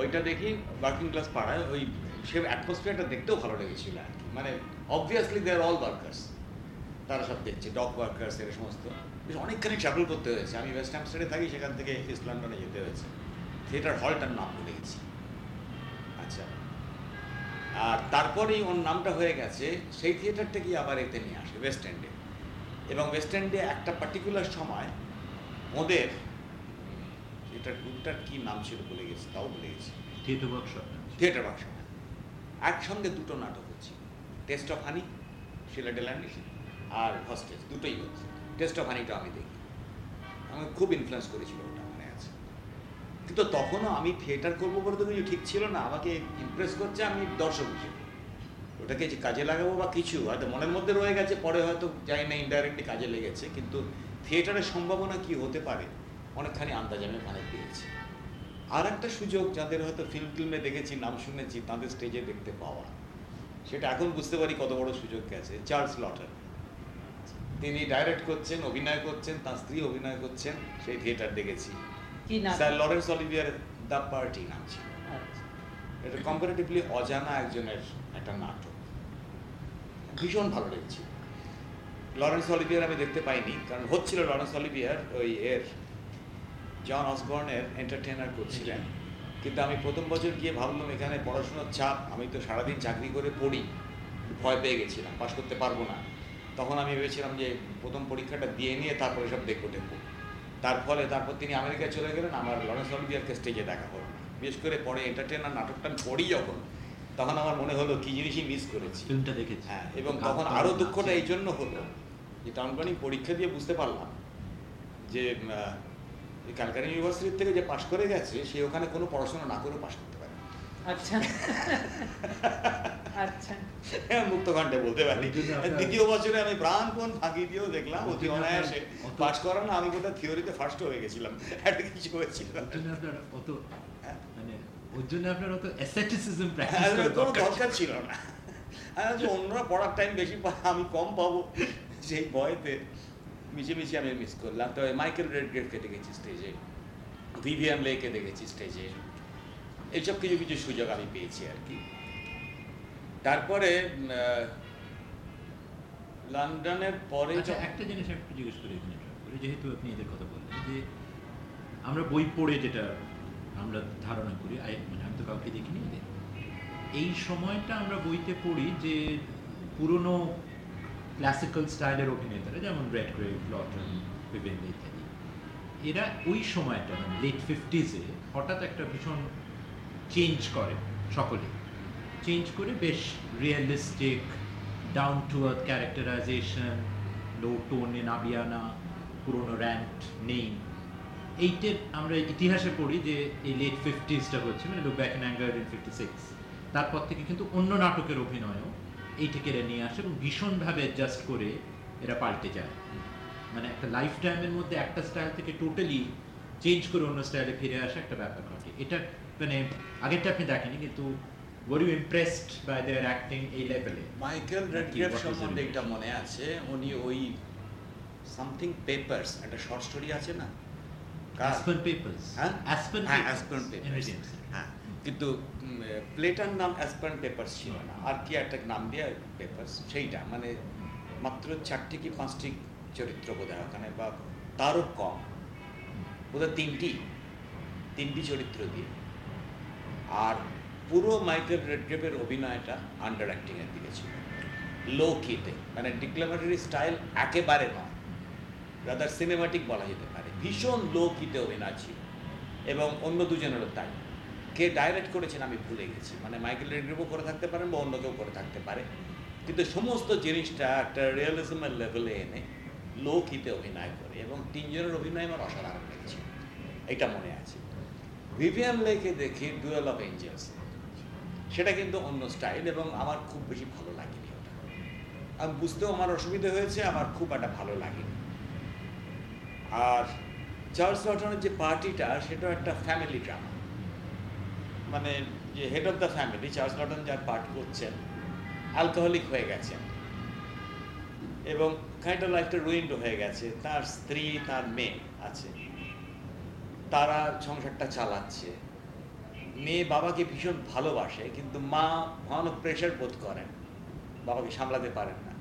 ওইটা দেখি working class পাড়ায় ওই সে অ্যাটমসফিয়ারটা দেখতেও ভালো লেগেছিল আর কি। মানে obviously they are all workers তারা সব দেখছে ডক ওয়ার্কার্স এর সমস্ত। বেশ অনেকখানি ট্রাভেল করতে হয়েছে। আমি ওয়েস্ট হ্যামস্টারে থাকি, সেখান থেকে ইস্ট লন্ডনে যেতে হয়েছে। থিয়েটার হলটার নাম ভুলে গেছি আচ্ছা। আর তারপরেই ওর নামটা হয়ে গেছে, সেই থিয়েটারটাকেই আবার এতে নিয়ে আসে ওয়েস্ট এন্ডে এবং ওয়েস্ট এন্ডে একটা পার্টিকুলার সময় ওদের এটা গ্রুপটার কী নাম ছিল বলে গেছি তাও বলে গেছি। থিয়েটার ওয়ার্কশপ থিয়েটার বাক্স একসঙ্গে দুটো নাটক হচ্ছে। Taste of honey Shelagh Delaney R hostage দুটোই হচ্ছে। টেস্ট অফ হানিটা আমি দেখি। আমাকে খুব ইনফ্লুয়েন্স করেছিল ওটা মনে আছে। কিন্তু তখনও আমি থিয়েটার করব বলে তো কিছু ঠিক ছিল না। আমাকে ইমপ্রেস করছে আমি দর্শক হিসেবে। ওটাকে যে কাজে লাগাবো বা কিছু হয়তো মনের মধ্যে রয়ে গেছে পরে হয়তো জানি না ইনডাইরেক্টলি কাজে লেগেছে কিন্তু থিয়েটারের সম্ভাবনা কি হতে পারে? অনেকখানি আন্দাজ আমি ওখানে পেয়েছি। আর একটা সুযোগ যাদের হয়তো ফিল্ম ফিল্মে দেখেছি নাম শুনেছি তাদের স্টেজে দেখতে পাওয়া। সেটা এখন বুঝতে পারি কত বড় সুযোগ গেছে। চার্লস লটার। তিনি ডাইরেক্ট করছেন অভিনয় করছেন তার স্ত্রী অভিনয় করছেন সেই থিয়েটার দেখেছি। Sir Laurence Olivier the party নাম ছিল। আচ্ছা। এটা কম্পারেটিভলি অজানা একজনের একটা নাটক। ভীষণ ভালো লেগেছিল। লরেন্স অলিভিয়ার আমি দেখতে পাইনি কারণ হচ্ছিল লরেন্স অলিভিয়ার ওই এর জন অসবর্নের এন্টারটেনার করছিলেন। কিন্তু আমি প্রথম বছর গিয়ে ভাবলাম এখানে পড়াশোনার চাপ আমি তো সারাদিন চাকরি করে পড়ি ভয় পেয়ে গেছিলাম পাশ করতে পারব না। তখন আমি ভেবেছিলাম যে প্রথম পরীক্ষাটা দিয়ে নিয়ে তারপরে সব দেখব টেকবো তার ফলে তারপর তিনি আমেরিকায় চলে গেলেন আমার লরেন্স অলিভিয়ারকে স্টেজে দেখা হলো। বিশেষ করে পরে এন্টারটেনার নাটকটা আমি পড়ি যখন তখন আমার মনে হলো কি জিনিসই মিস করেছি। ফিল্মটা দেখেছি। হ্যাঁ এবং তখন আরও দুঃখটা এই জন্য হলো যে টাউন প্ল্যানিং পরীক্ষা দিয়ে বুঝতে পারলাম যে এই ক্যালকাটা ইউনিভার্সিটি থেকে যে পাশ করে গেছে সে ওখানে কোনো পড়াশোনা না করেও পাশ করতে পারে। আচ্ছা। আচ্ছা। হ্যাঁ, মুক্ত বলতে পারি। দ্বিতীয় বছরে আমি প্রাণপণ ফাঁকি দিয়েও দেখলাম ওই অতি অনায়াসে পাশ করা না আমি কোথাও থিওরিতে ফার্স্ট হয়ে গেছিলাম। একটা কিছু হয়েছিল। আপনার অত। মানে ওর জন্য আপনার অত অ্যাসেটিসিজম প্র্যাকটিস কোনো দরকার দরকার ছিল না। আমি ভাবছি অন্যরা পড়ার টাইম বেশি পায় আমি কম পাবো। সেই ভয়তে। মিশে আমি মিস করলাম। তবে মাইকেল রেডগ্রেডকে দেখেছি স্টেজে ভিভিয়ান লেকে দেখেছি স্টেজে এইসব কিছু কিছু সুযোগ আমি পেয়েছি আর কি। তারপরে লন্ডনের পরে আচ্ছা একটা জিনিস একটু জিজ্ঞেস করি এখানে যেহেতু আপনি এদের কথা বললেন যে আমরা বই পড়ে যেটা আমরা ধারণা করি মানে আমি তো কাউকে দেখিনি এদের। এই সময়টা আমরা বইতে পড়ি যে পুরনো ক্লাসিক্যাল স্টাইলের অভিনেতারা, যেমন রেড গ্রেভ লটন বিভিন্ন ইত্যাদি এরা ওই সময়টা মানে লেট ফিফটিজে হঠাৎ একটা ভীষণ চেঞ্জ করে সকলে চেঞ্জ করে বেশ realistic down to earth characterisation low টোনে নাবিয়ানা পুরোনো র্যান্ট নেই। এইটের আমরা ইতিহাসে পড়ি যে এই লেট ফিফটিসটা হচ্ছে মানে look back in anger in fifty six তারপর থেকে কিন্তু অন্য নাটকের অভিনয়ও এইটাকে এরা নিয়ে আসে এবং ভীষণভাবে অ্যাডজাস্ট করে এরা পাল্টে যায়। মানে একটা লাইফ টাইমের মধ্যে একটা স্টাইল থেকে টোটালি চেঞ্জ করে অন্য স্টাইলে ফিরে আসা একটা ব্যাপার ঘটে। এটা মানে আগেরটা আপনি দেখেনি কিন্তু were you impressed by their acting এই লেভেলে মাইকেল রেডগ্রেভ সম্বন্ধে? এটা মনে আছে? উনি ওই সামথিং পেপার্স একটা শর্ট স্টোরি আছে না? অ্যাসপেন পেপার্স হ্যাঁ? অ্যাসপেন হ্যাঁ পেপার্স হ্যাঁ। কিন্তু প্লেটার নাম অ্যাসপার্ন পেপার্স ছিল না। আর কি একটা নাম দিয়ে পেপার্স সেইটা। মানে মাত্র চারটি কি পাঁচটি চরিত্র বোধ হয় ওখানে বা তারও কম। বোধহয় তিনটি। তিনটি চরিত্র দিয়ে। আর পুরো মাইকেল রেডগ্রেভের অভিনয়টা আন্ডার অ্যাক্টিংয়ের দিকে ছিল। লো কিতে মানে ডিক্লামেটারি স্টাইল একেবারে নয়। রাদার সিনেমাটিক বলা যেতে পারে। ভীষণ লো কিতে অভিনয় ছিল। এবং অন্য দুজনেরও তাই। কে ডাইরেক্ট করেছেন আমি ভুলে গেছি। মানে মাইকেল রেডগ্রেভও করে থাকতে পারেন বা অন্য কেউ করে থাকতে পারে। কিন্তু সমস্ত জিনিসটা একটা রিয়েলিজমের লেভেলে এনে লো কিতে অভিনয় করে এবং তিনজনের অভিনয় আমার অসাধারণ লেগেছে। এটা মনে আছে। ভিভিয়ান লেকে দেখি ডুয়েল অফ এঞ্জেলস সেটা কিন্তু অন্য স্টাইল এবং আমার খুব বেশি ভালো লাগেনি ওটা। আমি বুঝতেও আমার অসুবিধা হয়েছে, আমার খুব একটা ভালো লাগেনি। আর চার্লস লটনের যে পার্টিটা সেটা একটা ফ্যামিলি ড্রামা মানে যে head of the family Charles Laughton যার পার্ট করছেন অ্যালকোহলিক হয়ে গেছেন। এবং খানিকটা লাইফটা রুইন্ড হয়ে গেছে। তার স্ত্রী তার মেয়ে আছে। তারা সংসারটা চালাচ্ছে। মেয়ে বাবাকে ভীষণ ভালোবাসে কিন্তু মা ভয়ানক প্রেশার বোধ করেন। বাবাকে সামলাতে পারেন না।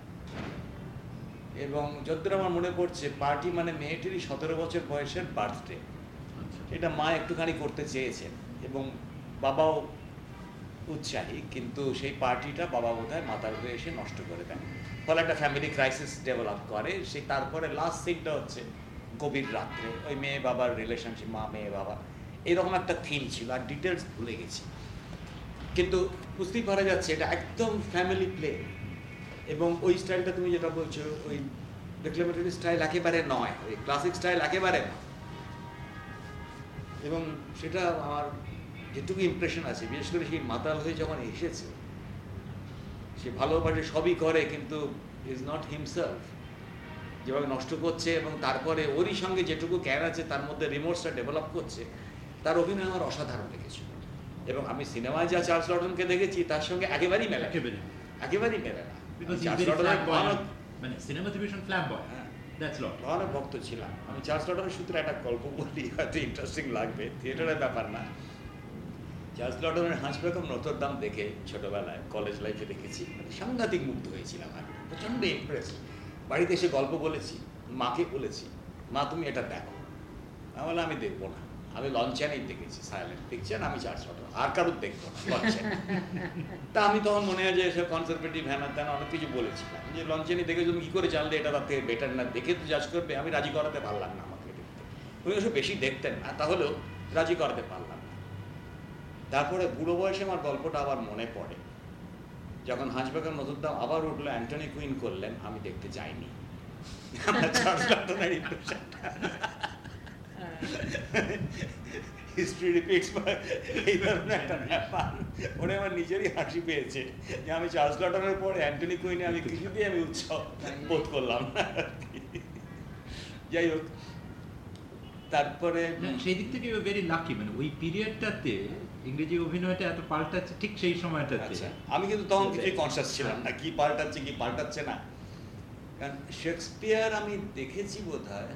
এবং যতদূর আমার মনে পড়ছে পার্টি মানে মেয়েটিরই সতেরো বছর বয়সের বার্থডে আচ্ছা। এটা মা একটুখানি করতে চেয়েছেন। এবং বাবাও উৎসাহী, কিন্তু সেই পার্টিটা বাবা বোধহয় মাতার হয়ে এসে নষ্ট করে দেন ফলে একটা ফ্যামিলি ক্রাইসিস ডেভেলপ করে। সেই তারপরে লাস্ট সিনটা হচ্ছে গভীর রাত্রে। ওই মেয়ে বাবার রিলেশনশিপ মা, মেয়ে, বাবা। এরকম একটা থিম ছিল, আর ডিটেলস ভুলে গেছি। কিন্তু বুঝতেই পারা যাচ্ছে, এটা একদম ফ্যামিলি প্লে এবং ওই স্টাইলটা তুমি যেটা বলছো, ওই ডেক্লামেটরি স্টাইল একেবারে নয়। ওই ক্লাসিক স্টাইল একেবারে এবং সেটা আমার যেটুকু ইমপ্রেশন আছে বিশেষ করে সেই মাতাল হয়ে যখন এসেছে সে ভালোবাসে সবই করে কিন্তু ইজ নট হিমসেলফ যেভাবে নষ্ট করছে এবং তারপরে ওরই সঙ্গে যেটুকু ক্যার আছে তার মধ্যে রিমোটসটা ডেভেলপ করছে তার অভিনয় আমার অসাধারণ লেগেছিল এবং আমি সিনেমায় যা চার্লস লটনকে দেখেছি তার সঙ্গে একেবারেই মেলা একেবারেই। মেলে না। মানে হ্যাঁ। ভয়ানক ভক্ত ছিলাম। আমি চার্লস লটনের সূত্রে একটা গল্প বলি হয়তো ইন্টারেস্টিং লাগবে। থিয়েটারের ব্যাপার না। চার্লস লটনের হাঁস বেগম নতর দাম দেখে ছোটবেলায় কলেজ লাইফে দেখেছি মানে সাংঘাতিক মুগ্ধ হয়েছিলাম আমি, প্রচণ্ড ইমপ্রেস বাড়িতে এসে গল্প বলেছি, মাকে বলেছি, মা, তুমি এটা দেখো। আমি আমি দেখব না। আমি লঞ্চানেই দেখেছি সাইলেন্ট পিকচার আমি চার্লস লটন আর কারোর দেখব না লঞ্চান তা আমি তখন মনে হয় যে এসব কনসারভেটিভ হ্যান ত্যান অনেক কিছু বলেছিলাম। যে লঞ্চেনি দেখে তুমি কী করে জানলে এটা তার থেকে বেটার না? দেখে তো জাজ করবে, আমি রাজি করাতে পারলাম না আমাকে দেখতে উনি বেশি দেখতেন না, তাহলেও রাজি করাতে পারলাম তারপরে বুড়ো বয়সে আমার গল্পটা আবার মনে পড়ে। যখন হাঁসবাগান নতুন দাম আবার উঠল অ্যান্টনি কুইন করলেন আমি দেখতে যাইনি। আমার চার্লস লটনের হিস্ট্রি রিপিটস এই ধরনের একটা ব্যাপার। ওরে আমার নিজেরই হাসি পেয়েছে যে আমি চার্লস লটনের পর অ্যান্টনি কুইনে আমি কিছুতেই আমি উৎসব বোধ করলাম না যাই হোক তারপরে সেই দিক থেকে ভেরি লাকি মানে ওই পিরিয়ডটাতে ইংরেজি অভিনয়টা এত পাল্টাচ্ছে ঠিক সেই সময়টাতে। আচ্ছা আমি কিন্তু তখন কিছুই কনসিয়াস ছিলাম না কি পাল্টাচ্ছে কি পাল্টাচ্ছে না। কারণ শেক্সপিয়ার আমি দেখেছি বোধ হয়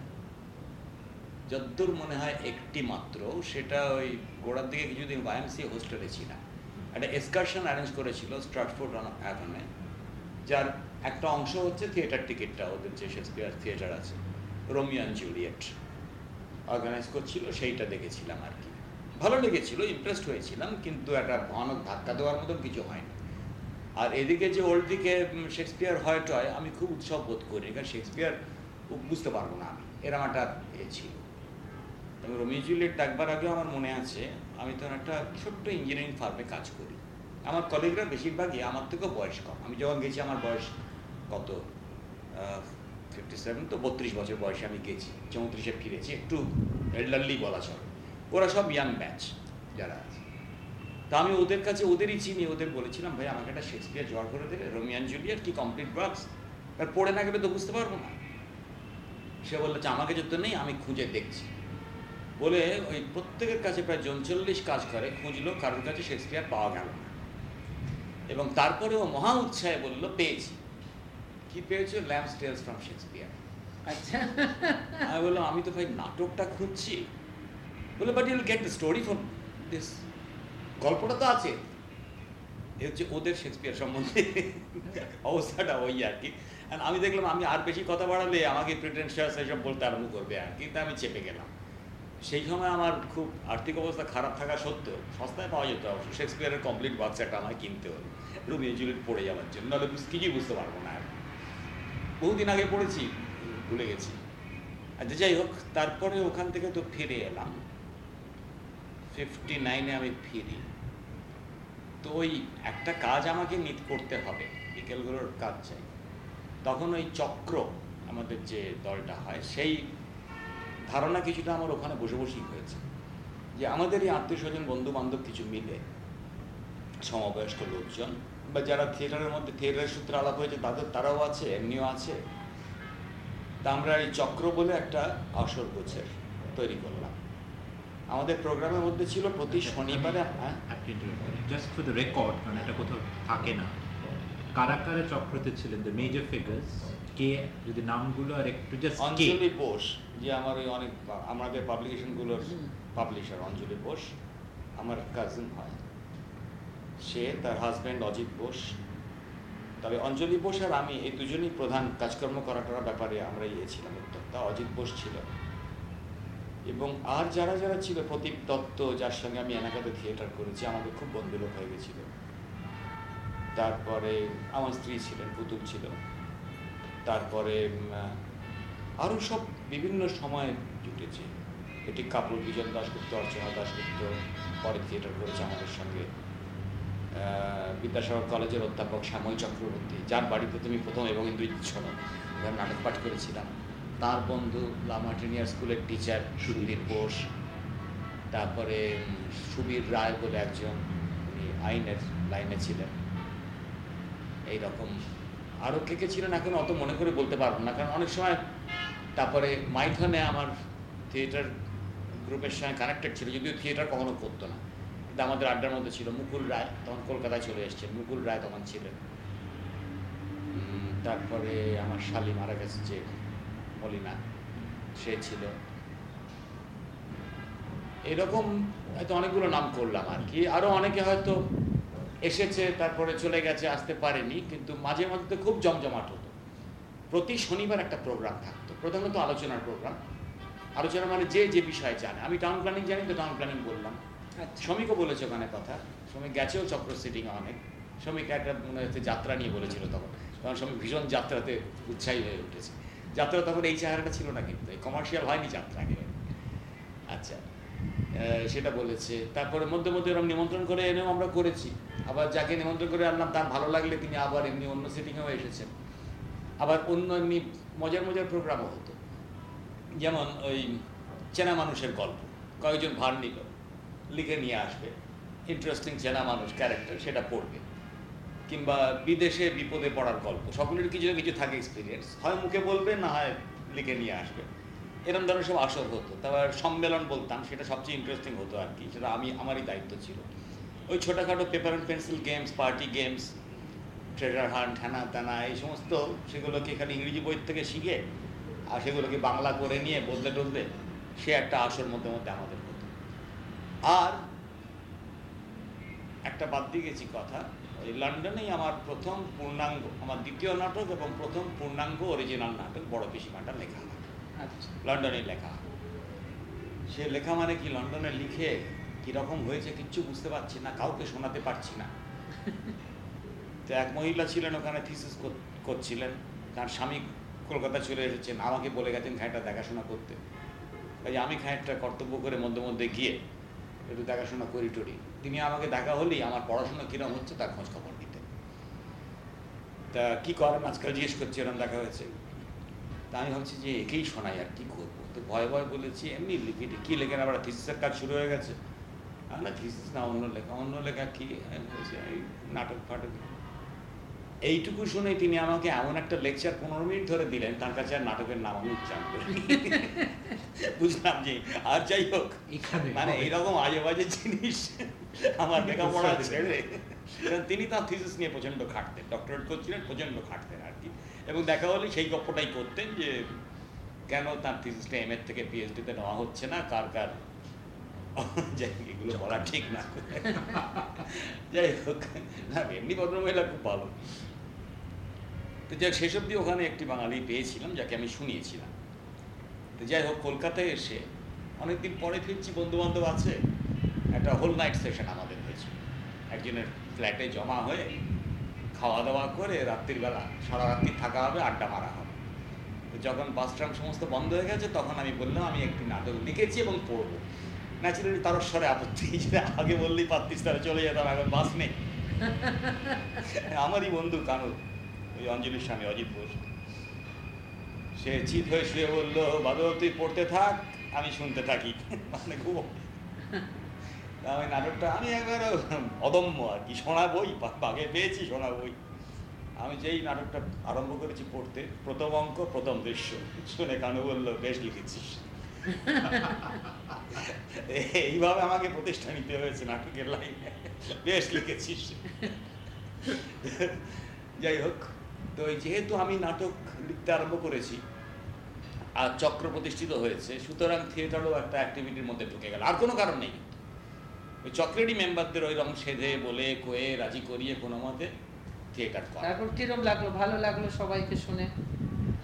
যদ্দূর মনে হয় একটি মাত্র সেটা ওই গোড়ার দিকে কিছুদিন ওয়াইএমসি হোস্টেলে ছিলাম। একটা এক্সকারশন অ্যারেঞ্জ করেছিল স্ট্রাটফোর্ড অন অ্যাভনে যার একটা অংশ হচ্ছে থিয়েটার টিকিটটা ওদের যে শেক্সপিয়ার থিয়েটার আছে রোমিও অ্যান্ড জুলিয়েট অর্গানাইজ করছিল, সেইটা দেখেছিলাম আর কি। ভালো লেগেছিল ইমপ্রেসড হয়েছিলাম, কিন্তু একটা ভয়ানক ধাক্কা দেওয়ার মতন কিছু হয়নি। আর এদিকে যে ওল্ড দিকে শেক্সপিয়ার হয় টয়, আমি খুব উৎসব বোধ করি, কারণ শেক্সপিয়ার বুঝতে পারব না আমি। এরম একটা এ ছিল। এবং ডাকবার আগেও আমার মনে আছে, আমি তখন একটা ছোট্ট ইঞ্জিনিয়ারিং ফার্মে কাজ করি। আমার কলিগরা বেশিরভাগই আমার থেকেও বয়স কম আমি যখন গেছি, আমার বয়স কত? ফিফটি সেভেন তো বত্রিশ বছর বয়সে আমি গেছি, চৌত্রিশে ফিরেছি, একটু এল্ডারলি বলা চলে। ওরা সব ইয়াং ব্যাচ যারা আছে। তা আমি ওদের কাছে, ওদেরই চিনি, ওদের বলেছিলাম, ভাই, আমাকে একটা শেক্সপিয়ার জড় করে দেবে রোমিয়ান জুলিয়ার কি কমপ্লিট ওয়ার্কস আর পড়ে না গেলে তো বুঝতে পারব না। সে বলল আমাকে যদি নেই, আমি খুঁজে দেখছি। বলে ওই প্রত্যেকের কাছে প্রায় জনচল্লিশ কাজ করে, খুঁজলো, কারোর কাছে শেক্সপিয়ার পাওয়া গেল না। এবং তারপরে ও মহা উৎসাহে বলল, পেয়েছি। কি পেয়েছ? ল্যাম্পস টেলস ফ্রম শেক্সপিয়ার আচ্ছা। আমি বললাম আমি তো ভাই নাটকটা খুঁজছি। বলে but you'll get the story from this গল্পটা তো আছে। এ হচ্ছে ওদের শেক্সপিয়ার সম্বন্ধে অবস্থাটা ওই আর কি। And আমি দেখলাম আমি আর বেশি কথা বাড়ালে আমাকে প্রিটেন্সিয়াস এসব বলতে আরম্ভ করবে আর কি। তা আমি চেপে গেলাম। সেই সময় আমার খুব আর্থিক অবস্থা খারাপ থাকা সত্ত্বেও সস্তায় পাওয়া যেত অবশ্য। শেক্সপিয়ারের কমপ্লিট বাচ্চাটা আমায় কিনতে হলো। রুমিও জুলিয়েট পড়ে যাওয়ার জন্য। নাহলে কিছুই বুঝতে পারব না আর বহুদিন আগে পড়েছি, ভুলে গেছি। আচ্ছা যাই হোক, তারপরে ওখান থেকে তো ফিরে এলাম। ফিফটি নাইনে আমি ফিরি। তো ওই একটা কাজ আমাকে নিত করতে হবে, বিকেলগুলোর কাজ চাই। তখন ওই চক্র আমাদের যে দলটা হয়, সেই ধারণা কিছুটা আমার ওখানে বসে বসেই হয়েছে। যে আমাদেরই আত্মীয় স্বজন বন্ধু বান্ধব কিছু মিলে সমবয়স্ক লোকজন বা যারা থিয়েটারের মধ্যে থিয়েটারের সূত্রে আলাপ হয়েছে তাদের তারাও আছে এমনিও আছে। তা আমরা এই চক্র বলে একটা আসর গোছের তৈরি করলাম। আমাদের প্রোগ্রামের মধ্যে ছিল প্রতি শনিবারে হ্যাঁ? জাস্ট ফর দ্য রেকর্ড কারণ এটা কোথাও থাকে না। কারা কারা চক্রতে ছিলেন? দ্য মেজর ফিগার্স কে? যদি নামগুলো আর একটু জাস্ট অঞ্জলি বোস যে আমার ওই অনেক আমাদের পাবলিকেশনগুলোর পাবলিশার অঞ্জলি বোস আমার কাজিন হয়। সে, তার হাজব্যান্ড অজিত বোস। তবে অঞ্জলি বোস আর আমি এই দুজনই প্রধান কাজকর্ম করা করাটার ব্যাপারে আমরা ইয়েছিলাম উদ্যোক্তা অজিত বোস ছিল। এবং আর যারা যারা ছিল প্রদীপ দত্ত, যার সঙ্গে আমি এলাকাতে থিয়েটার করেছি, আমাদের খুব বন্ধুলোক হয়ে গেছিল। তারপরে আমার স্ত্রী ছিলেন, পুতুল ছিল। তারপরে আরও সব বিভিন্ন সময় জুটেছে। এটি কাপুর, বিজন দাসগুপ্ত অর্চনা দাসগুপ্ত পরে থিয়েটার করেছে আমাদের সঙ্গে। বিদ্যাসাগর কলেজের অধ্যাপক শ্যামল চক্রবর্তী যার বাড়িতে তুমি প্রথম এবং ইন্দ্রজিৎ শোনো এখানে নাটক পাঠ করেছিলাম। তার বন্ধু লামাটিনিয়ার স্কুলের টিচার সুধীর বোস তারপরে সুবীর রায় বলে একজন উনি আইনের লাইনে ছিলেন। এইরকম আরও কে কে ছিলেন এখন অত মনে করে বলতে পারব না কারণ অনেক সময় তারপরে মাইথনে আমার থিয়েটার গ্রুপের সঙ্গে কানেক্টেড ছিল যদিও থিয়েটার কখনো করতো না। আমাদের আড্ডার মধ্যে ছিল। মুকুল রায় তখন কলকাতায় চলে এসছেন মুকুল রায় তখন ছিলেন। তারপরে আমার শালি মারা গেছে যে মলিনা, সে ছিল। এরকম হয়তো অনেকগুলো নাম করলাম আর কি। আরও অনেকে হয়তো এসেছে, তারপরে চলে গেছে, আসতে পারেনি, কিন্তু মাঝে মাঝে খুব জমজমাট হতো। প্রতি শনিবার একটা প্রোগ্রাম থাকতো। প্রধানত আলোচনার প্রোগ্রাম আলোচনা মানে যে যে বিষয়ে জানে। আমি টাউন প্ল্যানিং জানি তো টাউন প্ল্যানিং বললাম। শ্রমিকও বলেছে ওখানে কথা। শ্রমিক গেছেও চক্র সিটিং অনেক। শ্রমিক একটা মনে হচ্ছে যাত্রা নিয়ে বলেছিল তখন। কারণ শ্রমিক ভীষণ যাত্রাতে উৎসাহী হয়ে উঠেছে। যাত্রা তখন এই চেহারাটা ছিল না কিন্তু। কমার্শিয়াল হয়নি যাত্রা আগে। আচ্ছা। সেটা বলেছে। তারপরে মধ্যে মধ্যে এরকম নিমন্ত্রণ করে এনেও আমরা করেছি। আবার যাকে নিমন্ত্রণ করে আনলাম, তার ভালো লাগলে তিনি আবার এমনি অন্য সিটিংয়েও এসেছেন। আবার অন্য এমনি মজার মজার প্রোগ্রামও হতো। যেমন ওই চেনা মানুষের গল্প। কয়েকজন ভার নিল। লিখে নিয়ে আসবে। ইন্টারেস্টিং চেনা মানুষ ক্যারেক্টার সেটা পড়বে। কিংবা বিদেশে বিপদে পড়ার গল্প, সকলের কিছু না কিছু থাকে এক্সপিরিয়েন্স হয় মুখে বলবে, না হয় লিখে নিয়ে আসবে। এরকম ধরনের সব আসর হতো। তারপর সম্মেলন বলতাম, সেটা সবচেয়ে ইন্টারেস্টিং হতো আর কি, সেটা আমি, আমারই দায়িত্ব ছিল। ওই ছোটোখাটো paper and pencil games party games treasure hunt হ্যানা ত্যানা এই সমস্ত, সেগুলোকে এখানে ইংরেজি বই থেকে শিখে, আর সেগুলোকে বাংলা করে নিয়ে বদলে টলতে সে একটা আসর মধ্যে মধ্যে আমাদের আর একটা বাদ দিয়ে গেছি কথা ওই লন্ডনেই আমার প্রথম পূর্ণাঙ্গ আমার দ্বিতীয় নাটক এবং প্রথম পূর্ণাঙ্গ অরিজিনাল নাটক বড় পিসিমাটা লেখা আচ্ছা। লন্ডনে লেখা সে লেখা মানে কি? লন্ডনে লিখে কীরকম হয়েছে কিচ্ছু বুঝতে পারছি না কাউকে শোনাতে পারছি না। তো এক মহিলা ছিলেন ওখানে থিসিস করছিলেন। তার স্বামী কলকাতা চলে এসেছেন আমাকে বলে গেছেন খাঁটা দেখাশোনা করতে। কাজে আমি খাঁটটা কর্তব্য করে মধ্যে মধ্যে গিয়ে একটু দেখাশোনা করি টরি। তিনি আমাকে দেখা হলেই আমার পড়াশোনা কীরকম হচ্ছে তার খোঁজ খবর নিতে তা কী করেন আজকাল জিজ্ঞেস করছি এরকম দেখা হয়েছে। তা আমি ভাবছি যে একেই শোনাই আর কি করব? তো ভয় ভয় বলেছি, এমনি লিখি কী লেখেন? আবার থিসিসের কাজ শুরু হয়ে গেছে। না থিসিস না, অন্য লেখা। অন্য লেখা কি? নাটক ফাটক। এইটুকু শুনে তিনি আমাকে এমন একটা লেকচার পনেরো মিনিট ধরে দিলেন, তার কাছে আর নাটকের নাম আমি উচ্চারণ বুঝলাম যে আর যাই হোক মানে এইরকম আজে বাজে জিনিস আমার লেখাপড়া ছেড়ে। তিনি তার থিসিস নিয়ে প্রচণ্ড খাটতেন ডক্টরেট করছিলেন প্রচণ্ড খাটতেন আর কি। এবং দেখা হলে সেই গপ্পটাই করতেন যে কেন তার থিসিসটা এম এর থেকে পিএইচডিতে নেওয়া হচ্ছে না? কার কার? যাই এগুলো বলা ঠিক না। যাই হোক না এমনি ভদ্রমহিলা খুব ভালো। তো যাই শেষ অব্দি ওখানে একটি বাঙালি পেয়েছিলাম যাকে আমি শুনিয়েছিলাম। যাই হোক কলকাতায় এসে অনেকদিন পরে ফিরছি বন্ধু বান্ধব আছে। একটা হোল নাইট সেশন আমাদের হয়েছে। একজনের ফ্ল্যাটে জমা হয়ে খাওয়া দাওয়া করে রাত্রিবেলা সারা রাত্রি থাকা হবে আড্ডা মারা হবে। যখন বাস ট্রাম সমস্ত বন্ধ হয়ে গেছে তখন আমি বললাম আমি একটি নাটক লিখেছি এবং পড়ব। ন্যাচুরালি তার স্বরে আপত্তি আগে বললেই পারতিস তারা চলে যেতাম এখন বাস নেই। আমারই বন্ধু কানুর ওই অঞ্জলির স্বামী অজিত বোস সে চিত হয়ে শুয়ে বলল বাদল তুই পড়তে থাক, আমি শুনতে থাকি। মানে খুব আমি নাটকটা আমি একবার অদম্য আর কি, শোনা বই বাঘে পেয়েছি, শোনা বই। আমি যেই নাটকটা আরম্ভ করেছি পড়তে, প্রথম অঙ্ক, প্রথম দৃশ্য, শুনে কানু বলল, বেশ লিখেছিস। এইভাবে আমাকে প্রতিষ্ঠা নিতে হয়েছে নাটকের লাইনে। বেশ লিখেছিস। যাই হোক তো যেহেতু আমি নাটক লিখতে আরম্ভ করেছি আর চক্র প্রতিষ্ঠিত হয়েছে সুতরাং থিয়েটারও একটা অ্যাক্টিভিটির মধ্যে ঢুকে গেল। আর কোনো কারণ নেই। ওই চক্রেরই মেম্বারদের ওই রকম সেধে বলে কয়ে রাজি করিয়ে কোনো মতে থিয়েটার করা। তারপর কিরম লাগল? ভালো লাগল সবাইকে শুনে?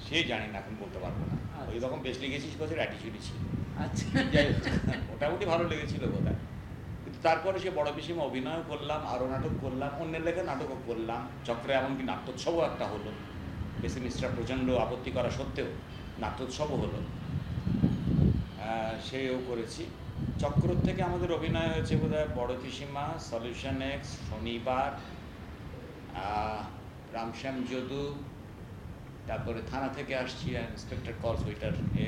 সে জানি না এখন বলতে পারব না। আচ্ছা। ওই রকম বেশ লেগেছিস বছর অ্যাটিচিউডই ছিল। আচ্ছা। যাই হোক, মোটামুটি ভালো লেগেছিল বোধ কিন্তু তারপরে সে বড় পিসিমা অভিনয় করলাম আরও নাটক করলাম অন্যের লেখা নাটকও করলাম। চক্রে এমনকি নাট্যোৎসবও একটা হলো। পেসিমিস্টরা প্রচণ্ড আপত্তি করা সত্ত্বেও নাট্যোৎসবও হলো। সেও করেছি। চক্র থেকে আমাদের অভিনয় হয়েছে বোধ হয় বড় পিসিমা সলিউশন এক্স শনিবার রামশ্যাম যদু তারপরে থানা থেকে আসছি ইন্সপেক্টর কল সুইটার এ।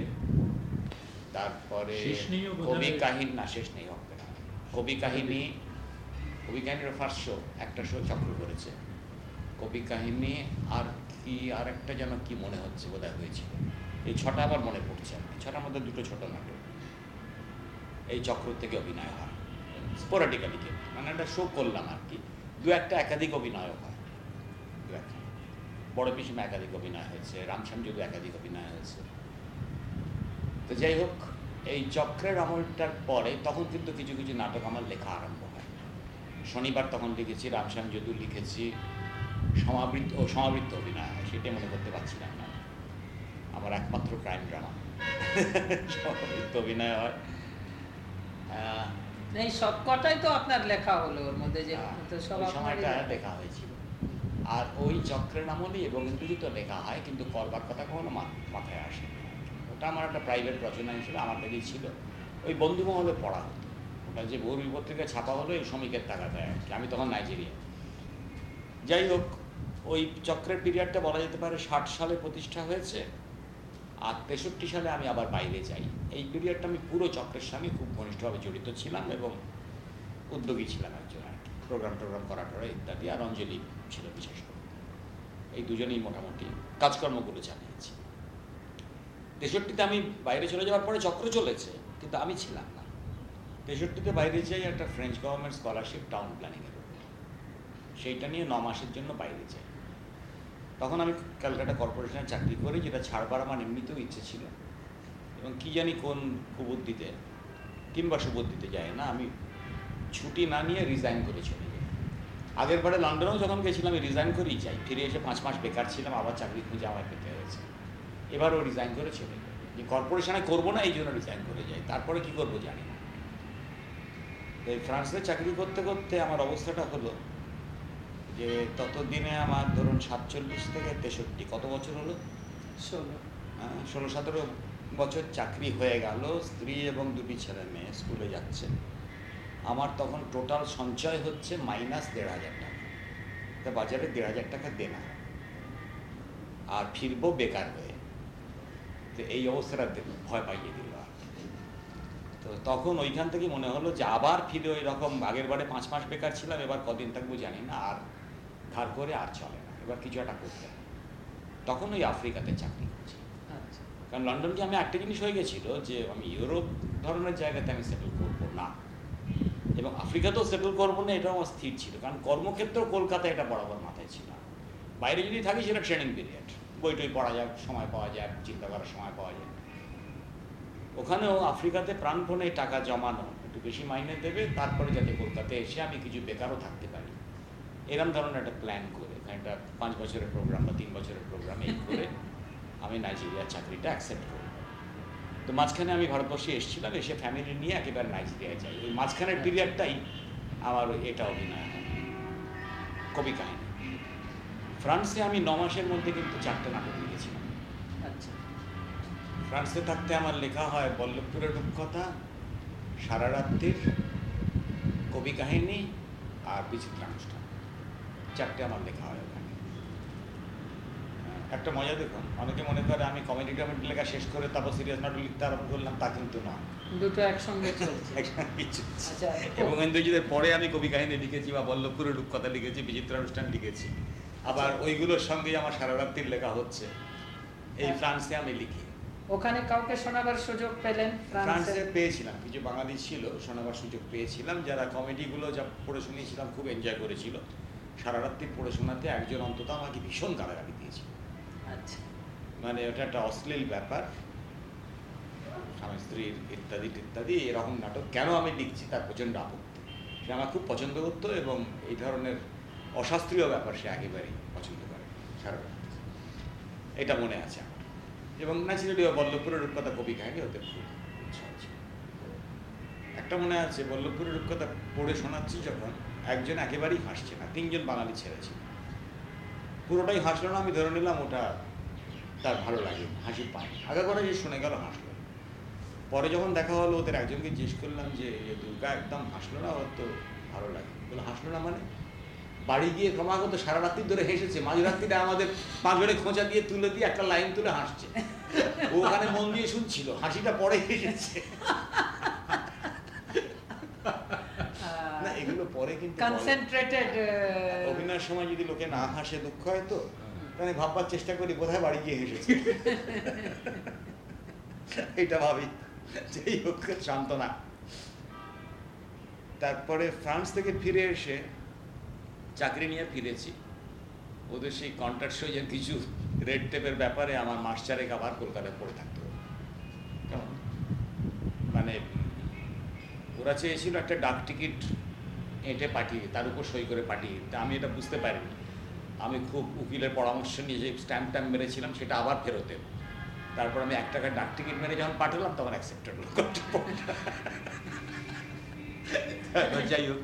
তারপরে কবি কাহিনী না শেষ নেই হবে না। কবি কাহিনী, কবি কাহিনীর ফার্স্ট শো একটা শো চক্র করেছে। কবি কাহিনী আর কি, আর একটা যেন কি মনে হচ্ছে বোধহয় হয়েছিল। এই ছটা আবার মনে পড়ছে আর। ছটার মধ্যে দুটো ছোট নাটক। এই চক্র থেকে অভিনয় হয়। স্পোরাটিক্যালি কিন্তু। মানে একটা শো করলাম আর কি। দু একটা একাধিক অভিনয় হয়। দু একটা। বড় পিসিমা একাধিক অভিনয় হয়েছে, রামশ্যাম যদু একাধিক অভিনয় হয়েছে। তো যাই হোক এই চক্রের আমলটার পরে তখন কিন্তু কিছু কিছু নাটক আমার লেখা আরম্ভ হয়। শনিবার তখন লিখেছি রামশ্যাম যদু লিখেছি সমাবৃত্ত ও সমাবৃত্ত অভিনয় হয় সেটাই মনে করতে পারছিলাম না। আমার একমাত্র ক্রাইম ড্রামা। সমাবৃত্ত অভিনয় হয়। এই সব কটাই তো আপনার লেখা হলো ওর মধ্যে যে সব সময়টা লেখা। হয়েছিল। আর ওই চক্রের আমলই এবং ইংরেজিত লেখা হয় কিন্তু করবার কথা কখনো মাথায় আসে। ওটা আমার একটা প্রাইভেট রচনা হিসেবে আমার কাছেই ছিল। ওই বন্ধু মহলে পড়া হতো। ওটা যে বহুরবী পত্রিকায় ছাপা হলো, এই শ্রমিকের টাকাতে আর কি। আমি তখন নাইজেরিয়া যাই হোক, ওই চক্রের পিরিয়ডটা বলা যেতে পারে ষাট সালে প্রতিষ্ঠা হয়েছে আর তেষট্টি সালে আমি আবার বাইরে যাই। এই পিরিয়ডটা আমি পুরো চক্রের সঙ্গে খুব ঘনিষ্ঠভাবে জড়িত ছিলাম এবং উদ্যোগী ছিলাম একজন আর কি। প্রোগ্রাম টোগ্রাম করা টরা ইত্যাদি। আর অঞ্জলি ছিল বিশেষ করে। এই দুজনেই মোটামুটি কাজকর্মগুলো চালিয়েছি। তেষট্টিতে আমি বাইরে চলে যাওয়ার পরে চক্র চলেছে, কিন্তু আমি ছিলাম না। তেষট্টিতে বাইরে যাই একটা ফ্রেঞ্চ গভর্নমেন্ট স্কলারশিপ টাউন প্ল্যানিংয়ের উপর সেইটা নিয়ে ন মাসের জন্য বাইরে যাই। তখন আমি ক্যালকাটা কর্পোরেশনে চাকরি করি, যেটা ছাড়বার আমার এমনিতেও ইচ্ছে ছিল। এবং কি জানি কোন কুবুদ্ধিতে কিংবা সুবুদ্ধিতে যায় না, আমি ছুটি না নিয়ে রিজাইন করে চলে যাই। আগের বারে লন্ডনেও যখন গেছিলাম, আমি রিজাইন করেই যাই। ফিরে এসে পাঁচ মাস বেকার ছিলাম, আবার চাকরি খুঁজে আমার পেতে এবারও রিজাইন করে চলে যাই যে কর্পোরেশনে করব না এই জন্য রিজাইন করে যাই তারপরে কি করব জানি না। তো এই ফ্রান্সে চাকরি করতে করতে আমার অবস্থাটা হলো যে ততদিনে আমার ধরুন সাতচল্লিশ থেকে তেষট্টি কত বছর হলো? ষোলো। হ্যাঁ, ষোলো সতেরো বছর চাকরি হয়ে গেল স্ত্রী এবং দুটি ছেলে মেয়ে স্কুলে যাচ্ছে। আমার তখন টোটাল সঞ্চয় হচ্ছে মাইনাস দেড় হাজার টাকা। তা বাজারে দেড় হাজার টাকা দেনা। আর ফিরবো বেকার হয়ে। তো এই অবস্থাটা ভয় পাইয়ে দিল আর তো তখন ওইখান থেকে মনে হলো যে আবার ফিরে ওই রকম আগের বারে পাঁচ মাস বেকার ছিলাম এবার কদিন থাকব জানি না আর ধার করে আর চলে না। এবার কিছু একটা করতে হবে। তখন ওই আফ্রিকাতে চাকরি করছি। আচ্ছা। কারণ লন্ডন কি আমি একটা জিনিস হয়ে গেছিল যে আমি ইউরোপ ধরনের জায়গাতে আমি সেটেল করব না। এবং আফ্রিকাতেও সেটেল করব না এটাও আমার স্থির ছিল। কারণ কর্মক্ষেত্র কলকাতায় এটা বরাবর মাথায় ছিল বাইরে যদি থাকি সেটা ট্রেনিং পিরিয়ড বই টই পড়া যাক, সময় পাওয়া যায় চিন্তা করার সময় পাওয়া যায় ওখানেও আফ্রিকাতে প্রাণপণে টাকা জমানো, একটু বেশি মাইনে দেবে, তারপরে যাতে কলকাতায় এসে আমি কিছু বেকারও থাকতে পারি। এরম ধরনের একটা প্ল্যান করে একটা পাঁচ বছরের প্রোগ্রাম বা তিন বছরের প্রোগ্রাম এই করে আমি নাইজেরিয়ার চাকরিটা অ্যাকসেপ্ট করি। তো মাঝখানে আমি ভারতবর্ষে এসেছিলাম, এসে ফ্যামিলি নিয়ে একেবারে নাইজেরিয়ায় যাই। ওই মাঝখানের পিরিয়ডটাই আমার এটা অভিনয় কবি কাহিনী। ফ্রান্সে আমি ন মাসের মধ্যে কিন্তু চারটে নাটক লিখেছিলাম। আচ্ছা। ফ্রান্সে থাকতে আমার লেখা হয় বল্লভপুরের রূপকথা সারা রাত্রির কবি কাহিনী আর বিচিত্রানুষ্ঠান চারটে আমার লেখা হয় ওখানে। একটা মজা দেখুন অনেকে মনে করে আমি কমেডি টমেডি লেখা শেষ করে তারপর সিরিয়াস নাটক লিখতে আরম্ভ করলাম তা কিন্তু না দুটো একসঙ্গে আচ্ছা এবং ইন্দ্রজিতের পরে আমি কবি কাহিনী লিখেছি বা বল্লভপুরের রূপকথা লিখেছি বিচিত্রানুষ্ঠান লিখেছি। আবার ওইগুলোর সঙ্গেই আমার সারা রাত্রির লেখা হচ্ছে। এই ফ্রান্সে আমি লিখি। ওখানে কাউকে শোনাবার সুযোগ পেলেন ফ্রান্সে? পেয়েছিলাম কিছু বাঙালি ছিল শোনাবার সুযোগ পেয়েছিলাম। যারা কমেডিগুলো যা পড়ে শুনিয়েছিলাম খুব এনজয় করেছিল। সারা রাত্রি পড়ে শোনাতে একজন অন্তত আমাকে ভীষণ গালাগালি দিয়েছিল। আচ্ছা। মানে ওটা একটা অশ্লীল ব্যাপার। স্বামী স্ত্রীর ইত্যাদি ইত্যাদি এরকম নাটক কেন আমি লিখছি তার প্রচণ্ড আপত্তি। সে আমার খুব পছন্দ করতো এবং এই ধরনের অশাস্ত্রীয় ব্যাপার সে একেবারেই পছন্দ করে। সারা এটা মনে আছে আমার। এবং ন্যাচারালি বল্লভপুরের রূপকথা কবি কাহিনী ওদের খুব একটা মনে আছে, বল্লভপুরের রূপকথা পড়ে শোনাচ্ছি যখন একজন একেবারেই হাসছে না, তিনজন বাঙালি ছেড়ে ছিল। পুরোটাই হাসলো না, আমি ধরে নিলাম ওটা তার ভালো লাগে, হাসি পায়। আগে করে যে শুনে গেল, হাসলো। পরে যখন দেখা হলো, ওদের একজনকে জিজ্ঞেস করলাম যে দুর্গা একদম হাসলো না, ওর তো ভালো লাগে। বলে, হাসলো না মানে? বাড়ি গিয়ে ক্রমাগত সারা রাত্রি ধরে হেসেছে। মাঝরাত্রিটা আমাদের পাঁচজনে খোঁচা দিয়ে তুলে দিয়ে একটা লাইন তুলে হাসছে। ও ওখানে মন দিয়ে শুনছিল হাসিটা পরে হেসেছে না এগুলো পরে কিন্তু কনসেন্ট্রেটেড অভিনয়ের সময় যদি লোকে না হাসে দুঃখ হয় তো ভাববার চেষ্টা করি বোধহয় বাড়ি গিয়ে হেসেছে। এটা ভাবি। যেই হোক সান্ত্বনা। তারপরে ফ্রান্স থেকে ফিরে এসে চাকরি নিয়ে ফিরেছি। ওদের সেই কন্ট্রাক্ট সইয়ের কিছু রেড টেপের ব্যাপারে আমার মাস চারেক আবার কলকাতায় পড়ে থাকতে হবে। মানে ওরা চেয়েছিল একটা ডাক টিকিট এঁটে পাঠিয়ে তার উপর সই করে পাঠিয়ে। তা আমি এটা বুঝতে পারিনি। আমি খুব উকিলের পরামর্শ নিয়ে যে স্ট্যাম্প ট্যাম্প মেরেছিলাম সেটা আবার ফেরত দেব তারপর আমি এক টাকার ডাক টিকিট মেরে যখন পাঠালাম তখন অ্যাকসেপ্ট হলো। যাই হোক।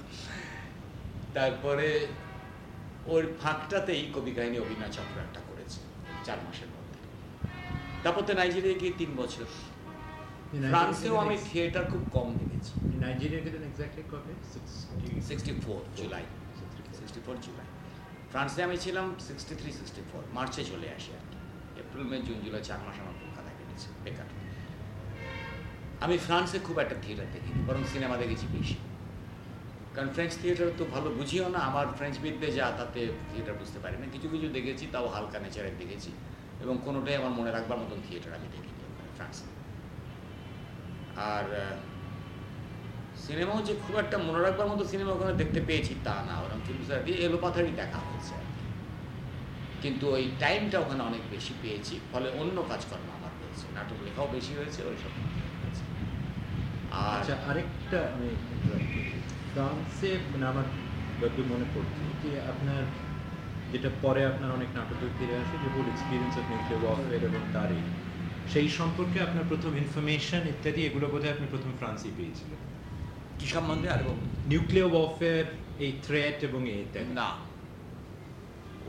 তারপরে ওর ফাঁকটাতেই কবি কাহিনী অভিনয় চক্র একটা করেছে চার মাসের মধ্যে। তারপর তো নাইজেরিয়া গিয়ে তিন বছর। ফ্রান্সেও আমি থিয়েটার খুব কম দেখেছি। নাইজেরিয়া গেলেন এক্স্যাক্টলি কবে? Sixty four July. Sixty four July. ফ্রান্সে আমি ছিলাম সিক্সটি থ্রি সিক্সটি ফোর মার্চে চলে আসি আর কি। এপ্রিল মে জুন জুলাই চার মাস আমার কলকাতায় কেটেছে বেকার। আমি ফ্রান্সে খুব একটা থিয়েটার দেখিনি বরং সিনেমা দেখেছি বেশি। কারণ ফ্রেঞ্চ থিয়েটার তো ভালো বুঝিও না, আমার ফ্রেঞ্চ বিদ্যে যা, তাতে থিয়েটার বুঝতে পারি না কিছু কিছু দেখেছি, তাও হালকা নেচারের দেখেছি এবং কোনোটাই আমার মনে রাখবার মতন থিয়েটার আমি দেখিনি ফ্রান্সে আর সিনেমাও যে খুব একটা মনে রাখবার মতো সিনেমা ওখানে দেখতে পেয়েছি, তা না ওরকম ফিল্ম এলোপাথারি দেখা হয়েছে আর কি। কিন্তু ওই টাইমটা ওখানে অনেক বেশি পেয়েছি, ফলে অন্য কাজকর্ম আমার হয়েছে নাটক লেখাও বেশি হয়েছে ওই সব হয়েছে। আর আচ্ছা আরেকটা আমি। ফ্রান্সে মানে আমার যতদূর মনে পড়ছে যে আপনার যেটা পরে আপনার অনেক নাটকে ফিরে আসে যে whole experience of nuclear warfare এবং তারই। সেই সম্পর্কে আপনার প্রথম ইনফরমেশন ইত্যাদি এগুলো বোধহয় আপনি প্রথম ফ্রান্সেই পেয়েছিলেন। কি সম্বন্ধে আর নিউক্লিয়ার ওয়ারফেয়ার এই থ্রেট এবং এই না।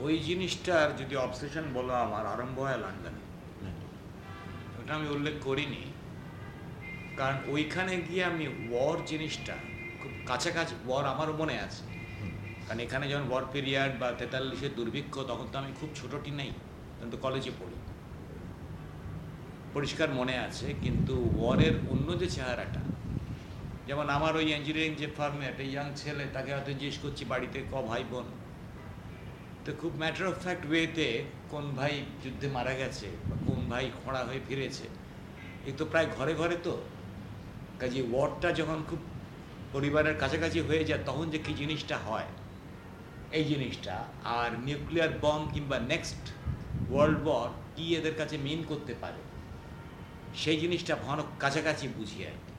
ওই জিনিসটার যদি অবসেশন বলো আমার আরম্ভ হয় লন্ডনে ওটা আমি উল্লেখ করিনি। কারণ ওইখানে গিয়ে আমি ওয়ার জিনিসটা কাছাকাছি ওয়ার আমারও মনে আছে। কারণ এখানে যখন ওয়ার পিরিয়ড বা তেতাল্লিশের দুর্ভিক্ষ তখন তো আমি খুব ছোটোটি নেই তখন তো কলেজে পড়ি। পরিষ্কার মনে আছে কিন্তু ওয়ারের অন্য যে চেহারাটা যেমন আমার ওই ইঞ্জিনিয়ারিং যে ফার্মে একটা ইয়াং ছেলে তাকে হয়তো জিজ্ঞেস করছি বাড়িতে ক ভাই বোন? তো খুব ম্যাটার অফ ফ্যাক্ট ওয়েতে কোন ভাই যুদ্ধে মারা গেছে বা কোন ভাই খোঁড়া হয়ে ফিরেছে এই তো প্রায় ঘরে ঘরে তো। কাজে ওয়ারটা যখন খুব পরিবারের কাছাকাছি হয়ে যায়, তখন যে কী জিনিসটা হয়? এই জিনিসটা। আর নিউক্লিয়ার বম কিংবা নেক্সট ওয়ার্ল্ড ওয়ার কী এদের কাছে মিন করতে পারে? সেই জিনিসটা ভয়ানক কাছাকাছি বুঝি আর কি।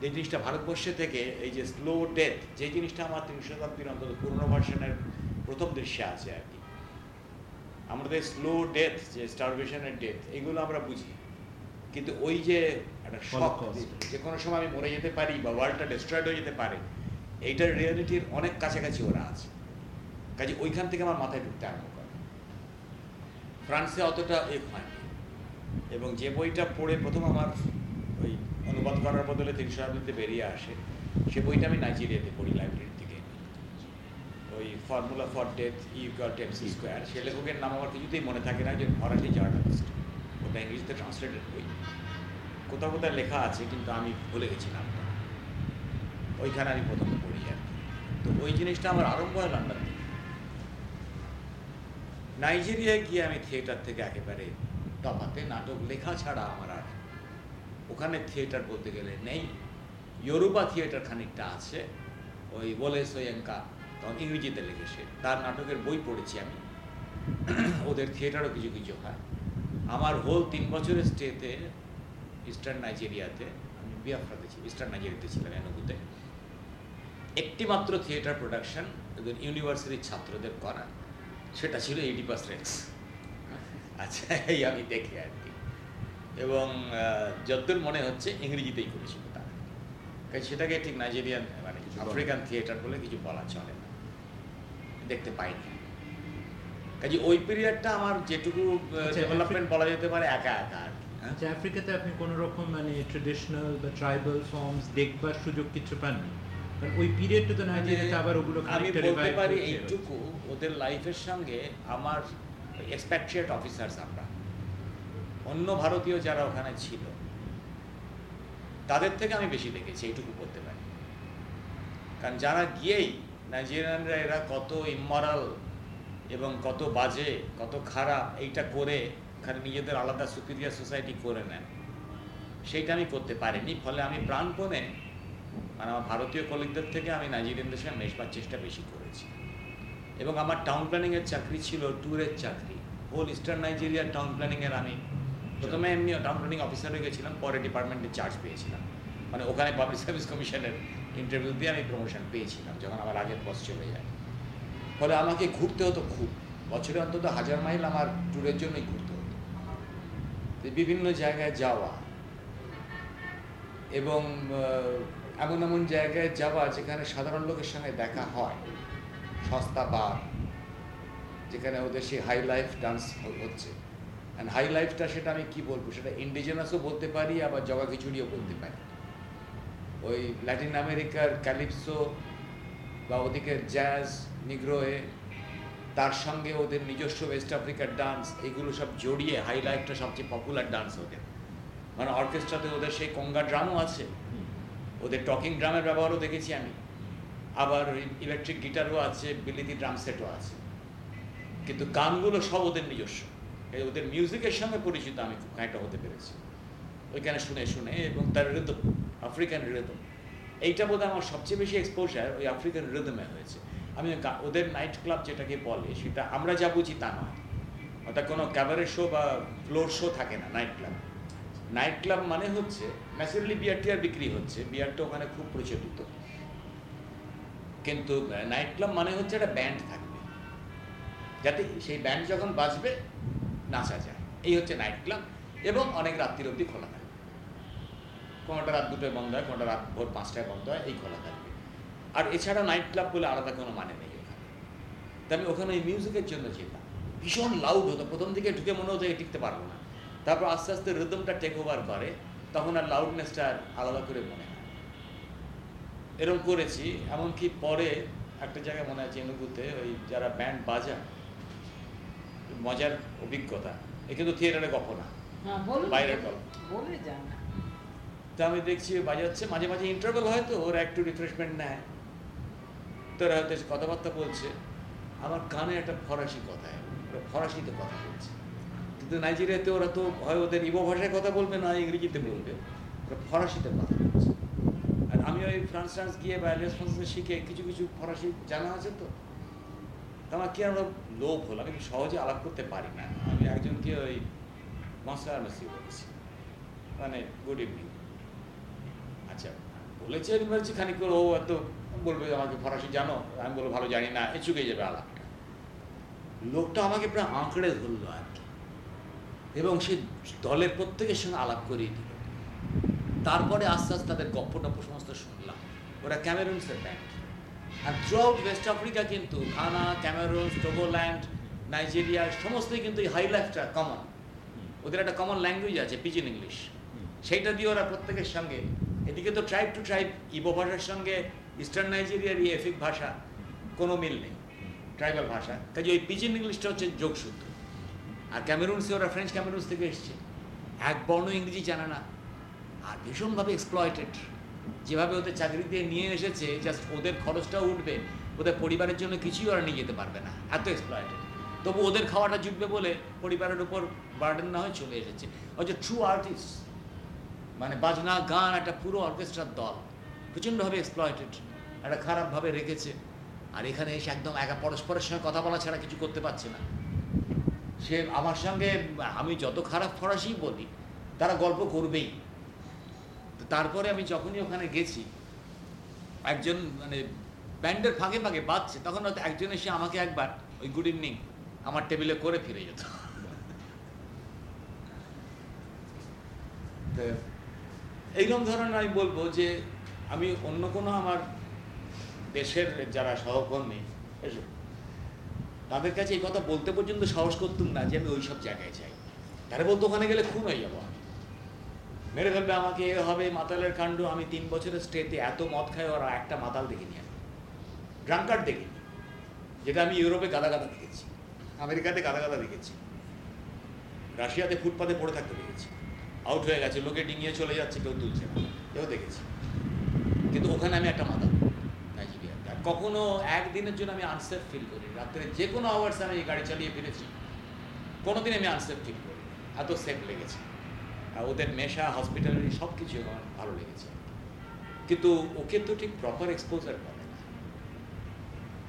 যে জিনিসটা ভারতবর্ষে থেকে এই যে স্লো ডেথ যে জিনিসটা আমার তিনশো শতাব্দীর অন্তত পুরনো ভার্সনের প্রথম দৃশ্যে আছে আর কি। আমাদের স্লো ডেথ যে স্টারভেশনের ডেথ এগুলো আমরা বুঝি। কিন্তু ওই যে একটা শখ যে কোনো সময় আমি মরে যেতে পারি বা ওয়ার্ল্ডটা ডিস্ট্রয়েড হয়ে যেতে পারে এইটার রিয়ালিটির অনেক কাছাকাছি ওরা আছে। কাজে ওইখান থেকে আমার মাথায় ঢুকতে আরম্ভ করে। ফ্রান্সে অতটা এ হয়নি। এবং যে বইটা পড়ে প্রথম আমার ওই অনুবাদ করার বদলে তিনশো শতাব্দীতে বেরিয়ে আসে সে বইটা আমি নাইজেরিয়াতে পড়ি লাইব্রেরি থেকে ওই formula for death you got C square সে লেখকের নাম আমার কিছুতেই মনে থাকে না যে ফরাসি জার্নালিস্ট ওটা ইংরেজিতে ট্রান্সলেটেড বই। কোথাও কোথাও লেখা আছে, কিন্তু আমি ভুলে গেছি নামটা ওইখানে আমি প্রথম পড়ি আর। তো ওই জিনিসটা আমার আরম্ভ হয় লন্ডন থেকে নাইজেরিয়ায় গিয়ে আমি থিয়েটার থেকে একেবারে তফাতে নাটক লেখা ছাড়া আমার আর ওখানে থিয়েটার বলতে গেলে নেই। ইয়োরুবা থিয়েটার খানিকটা আছে, ওই বলে সোয়েঙ্কা তখন ইংরেজিতে লিখেছে। তার নাটকের বই পড়েছি আমি। ওদের থিয়েটারও কিছু কিছু হয়। আমার হোল তিন বছরের স্টেতে ইস্টার্ন নাইজেরিয়াতে আমি বিয়াফ্রাতে ছিলাম ইস্টার্ন নাইজেরিয়াতে ছিলাম এনুগুতে। একটি মাত্র থিয়েটার প্রোডাকশন ওদের ইউনিভার্সিটির ছাত্রদের করা। সেটা ছিল এইটি পার্সেন্টস আচ্ছা এই আমি দেখি আর কি। এবং যতদূর মনে হচ্ছে ইংরেজিতেই করেছিল তারা। কাজে সেটাকে ঠিক নাইজেরিয়ান মানে আফ্রিকান থিয়েটার বলে কিছু বলা চলে না। দেখতে পাইনি। কাজে ওই পিরিয়ডটা আমার যেটুকু আচ্ছা, ডেভেলপমেন্ট বলা যেতে পারে একা একা আর? আচ্ছা আফ্রিকাতে আপনি কোনো রকম মানে ট্রেডিশনাল বা ট্রাইবাল ফর্মস দেখবার সুযোগ কিছু পাননি? ওই পিরিয়ডটা তো নাইজেরিয়াতে আবার ওগুলো আমি বলতে পারি এইটুকু ওদের লাইফের সঙ্গে আমার এক্সপ্যাট্রিয়েট অফিসার্স আমরা। অন্য ভারতীয় যারা ওখানে ছিল তাদের থেকে আমি বেশি দেখেছি এইটুকু বলতে পারি। কারণ যারা গিয়েই নাইজেরিয়ানরা এরা কত ইমরাল এবং কত বাজে কত খারাপ এইটা করে ওখানে নিজেদের আলাদা সুপিরিয়ার সোসাইটি করে নেন। সেইটা আমি করতে পারিনি, ফলে আমি প্রাণপণে মানে আমার ভারতীয় কলিগদের থেকে আমি নাইজেরিয়ানদের সঙ্গে মেশবার চেষ্টা বেশি করেছি। এবং আমার টাউন প্ল্যানিংয়ের চাকরি ছিল ট্যুরের চাকরি। হোল ইস্টার্ন নাইজেরিয়ার টাউন প্ল্যানিংয়ের আমি প্রথমে এমনি টাউন প্ল্যানিং অফিসার গেছিলাম, পরে ডিপার্টমেন্টে চার্জ পেয়েছিলাম। মানে ওখানে পাবলিক সার্ভিস কমিশনের ইন্টারভিউ দিয়ে আমি প্রমোশন পেয়েছিলাম, যখন আমার আগের বস চলে যায়। ফলে আমাকে ঘুরতে হতো খুব। বছরে অন্তত হাজার মাইল আমার ট্যুরের জন্যই ঘুরতে বিভিন্ন জায়গায় যাওয়া এবং এমন এমন জায়গায় যাওয়া যেখানে সাধারণ লোকের সঙ্গে দেখা হয়। সস্তা বার, যেখানে ওদের সেই হাই লাইফ ডান্স হচ্ছে। অ্যান্ড হাই লাইফটা সেটা আমি কি বলব? সেটা ইন্ডিজিনাসও বলতে পারি, আবার জগা খিচুড়িও বলতে পারি। ওই ল্যাটিন আমেরিকার ক্যালিপসো বা ওদিকে জ্যাজ নিগ্রোয়ে তার সঙ্গে ওদের নিজস্ব ওয়েস্ট আফ্রিকার ডান্স এগুলো সব জড়িয়ে হাইলাইটটা সবচেয়ে পপুলার ডান্স ওদের। মানে অর্কেস্ট্রাতে ওদের সেই কঙ্গা ড্রামও আছে। ওদের টকিং ড্রামের ব্যবহারও দেখেছি আমি। আবার ইলেকট্রিক গিটারও আছে, বিলিতি ড্রাম সেটও আছে। কিন্তু গানগুলো সব ওদের নিজস্ব। ওদের মিউজিকের সঙ্গে পরিচিত আমি খুব খানিকটা হতে পেরেছি। ওইখানে শুনে শুনে এবং তার রিদম আফ্রিকান রিদম এইটা বোধহয় আমার সবচেয়ে বেশি এক্সপোজার ওই আফ্রিকান রিদমে হয়েছে। আমি ওদের নাইট ক্লাব যেটাকে বলে, সেটা আমরা যা বুঝি তা নয়। অর্থাৎ কোনো ক্যাবারের শো বা ফ্লোর শো থাকে না নাইট ক্লাব নাইট ক্লাব মানে হচ্ছে ন্যাচারালি বিয়ার টিয়ার বিক্রি হচ্ছে। বিয়ারটা ওখানে খুব প্রচলিত কিন্তু নাইট ক্লাব মানে হচ্ছে একটা ব্যান্ড থাকবে। যাতে সেই ব্যান্ড যখন বাজবে, নাচা যায়। এই হচ্ছে নাইট ক্লাব এবং অনেক রাত্রির অবধি খোলা থাকবে কোনোটা রাত দুটোয় বন্ধ হয়, কোনোটা রাত ভোর পাঁচটায় বন্ধ হয়, এই খোলা থাকবে আর এছাড়া নাইট ক্লাব বলে আলাদা কোনো মানে নেই ওখানে। তা আমি ওখানে ওই মিউজিকের জন্য যেতাম। ভীষণ লাউড হতো। প্রথম দিকে ঢুকে মনে হতো টিকতে পারব না। তারপর আস্তে আস্তে রিদমটা টেক ওভার করে তখন আর লাউডনেসটা আলাদা করে মনে হয় এরকম করেছি এমনকি পরে একটা জায়গায় মনে আছে এনুগুতে ওই যারা ব্যান্ড বাজায় মজার অভিজ্ঞতা। এ কিন্তু থিয়েটারে গল্প না। হ্যাঁ বাইরের গল্প। তা আমি দেখছি বাজাচ্ছে। মাঝে মাঝে ইন্টারভেল হয় তো ওরা একটু রিফ্রেশমেন্ট নেয়। তো ওরা হয়তো এসে কথাবার্তা বলছে, আমার কানে একটা ফরাসি কথা। ওরা ফরাসিতে কথা বলছে। কিন্তু নাইজেরিয়াতে ওরা তো হয় ওদের ইবো ভাষায় কথা বলবে না, ইংরেজিতে বলবে। ওরা ফরাসিতে কথা বলছে। আর আমি ওই ফ্রান্স ফ্রান্স গিয়ে বা ফ্রান্সে শিখে কিছু কিছু ফরাসি জানা আছে তো। আমার কি আমরা লোভ হলো? আমি সহজে আলাপ করতে পারি না। আমি একজনকে ওই মশলা মেসি বলেছি। মানে গুড ইভিনিং আচ্ছা বলেছে, আমি বলছি খানিক করে ও এত বলবে আমাকে ফরাসি জানো? আমি বলব ভালো জানি না। এ চুকে যাবে আলাপটা। লোকটা আমাকে প্রায় আঁকড়ে ধরলো আর কি। এবং সে দলের প্রত্যেকের সঙ্গে আলাপ করিয়ে দিল। তারপরে আস্তে আস্তে তাদের গপ্প টপ্প সমস্ত শুনলাম। ওরা ক্যামেরুনসের ব্যান্ড আর থ্রু আউট ওয়েস্ট আফ্রিকা কিন্তু ঘানা ক্যামেরুন টোগোল্যান্ড নাইজেরিয়া সমস্তই কিন্তু এই হাই লাইফটা কমন ওদের একটা কমন ল্যাঙ্গুয়েজ আছে পিজিন ইংলিশ সেইটা দিয়ে ওরা প্রত্যেকের সঙ্গে এদিকে তো ট্রাইব টু ট্রাইব ইবো ভাষার সঙ্গে ইস্টার্ন নাইজেরিয়ার এই এফিক ভাষা কোনো মিল নেই ট্রাইবাল ভাষা। কাজে ওই পিজিন ইংলিশটা হচ্ছে যোগসূত্র। আর ক্যামেরুনসে ওরা ফ্রেঞ্চ ক্যামেরুন্স থেকে এসছে। এক বর্ণ ইংরেজি জানে না। আর ভীষণভাবে এক্সপ্লয়েটেড যেভাবে ওদের চাকরি দিয়ে নিয়ে এসেছে জাস্ট ওদের খরচটাও উঠবে, ওদের পরিবারের জন্য কিছুই ওরা নিয়ে যেতে পারবে না। এত এক্সপ্লয়েটেড তবু ওদের খাওয়াটা জুটবে বলে পরিবারের উপর বার্ডেন না হয়ে চলে এসেছে। হচ্ছে ট্রু আর্টিস্ট মানে বাজনা, গান, একটা পুরো অর্কেস্ট্রার দল। প্রচণ্ডভাবে এক্সপ্লয়েটেড একটা খারাপভাবে রেখেছে। আর এখানে এসে একদম একা পরস্পরের সঙ্গে কথা বলা ছাড়া কিছু করতে পারছে না। সে আমার সঙ্গে, আমি যত খারাপ ফরাসি বলি, তারা গল্প করবেই। তারপরে আমি যখনই ওখানে গেছি, একজন মানে ব্যান্ডের ফাঁকে ফাঁকে বাজছে, তখন হয়তো একজন এসে আমাকে একবার ওই গুড ইভিনিং আমার টেবিলে করে ফিরে যেত। এইরকম ধরনের আমি বলব যে আমি অন্য কোনো আমার দেশের যারা সহকর্মী তাদের কাছে এই কথা বলতে পর্যন্ত সাহস করতুম না যে আমি ওই সব জায়গায় চাই তারা বলতো ওখানে গেলে খুন হয়ে যাব আমি। মেরে ফেলবে আমাকে, এ হবে মাতালের কাণ্ড। আমি তিন বছরের স্টেতে এত মদ খাই, ওরা একটা মাতাল দেখিনি আমি। ড্রাঙ্কার দেখিনি, যেটা আমি ইউরোপে গাদা গাদা দেখেছি, আমেরিকাতে গাদা গাদা দেখেছি। রাশিয়াতে ফুটপাতে পড়ে থাকতে দেখেছি। আউট হয়ে গেছে, লোকে ডিঙিয়ে চলে যাচ্ছে, কেউ তুলছে না। কেউ দেখেছি। কিন্তু ওখানে আমি একটা মাথা কখনো একদিনের জন্য আমি আনসেফ ফিল করি রাত্রে যে কোনো আওয়ার্স আমি এই গাড়ি চালিয়ে ফিরেছি। কোনোদিন আমি আনসেফ ফিল করি এত সেফ লেগেছে। আর ওদের নেশা হসপিটালিটি সব কিছু আমার ভালো লেগেছে। কিন্তু ওকে তো ঠিক প্রপার এক্সপোজার করে না।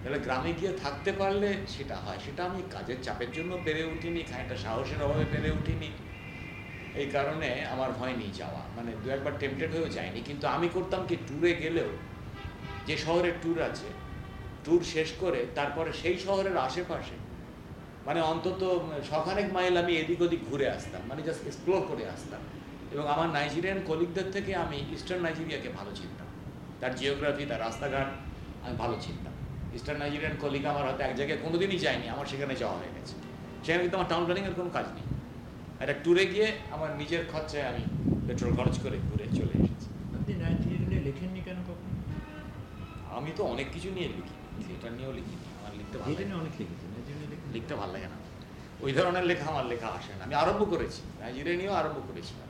তাহলে গ্রামে গিয়ে থাকতে পারলে সেটা হয়। সেটা আমি কাজের চাপের জন্য পেরে উঠিনি, খানিকটা সাহসের অভাবে পেরে উঠিনি। এই কারণে আমার হয়নি যাওয়া। মানে দু একবার টেম্পটেড হয়েও যায়নি কিন্তু আমি করতাম কি ট্যুরে গেলেও যে শহরের ট্যুর আছে ট্যুর শেষ করে তারপরে সেই শহরের আশেপাশে মানে অন্তত শখানেক মাইল আমি এদিক ওদিক ঘুরে আসতাম মানে জাস্ট এক্সপ্লোর করে আসতাম। এবং আমার নাইজেরিয়ান কলিগদের থেকে আমি ইস্টার্ন নাইজেরিয়াকে ভালো চিনতাম। তার জিওগ্রাফি তার রাস্তাঘাট আমি ভালো চিনতাম। ইস্টার্ন নাইজেরিয়ান কলিগ আমার হয়তো এক জায়গায় কোনোদিনই যায়নি, আমার সেখানে যাওয়া হয়ে গেছে। সেখানে কিন্তু আমার টাউন প্ল্যানিংয়ের কোনো কাজ নেই। একটা ট্যুরে গিয়ে আমার নিজের খরচায় আমি পেট্রোল খরচ করে ঘুরে চলে এসেছি। আপনি লেখেননি কেন কখনো? আমি তো অনেক কিছু নিয়ে লিখি থিয়েটার নিয়েও লিখি আমার লিখতে ভালো লাগে অনেক নাইজেরিয়া লিখতে ভালো লাগে না। ওই ধরনের লেখা আমার লেখা আসে না আমি আরম্ভ করেছি নাইজেরিয়া নিয়েও আরম্ভ করেছিলাম।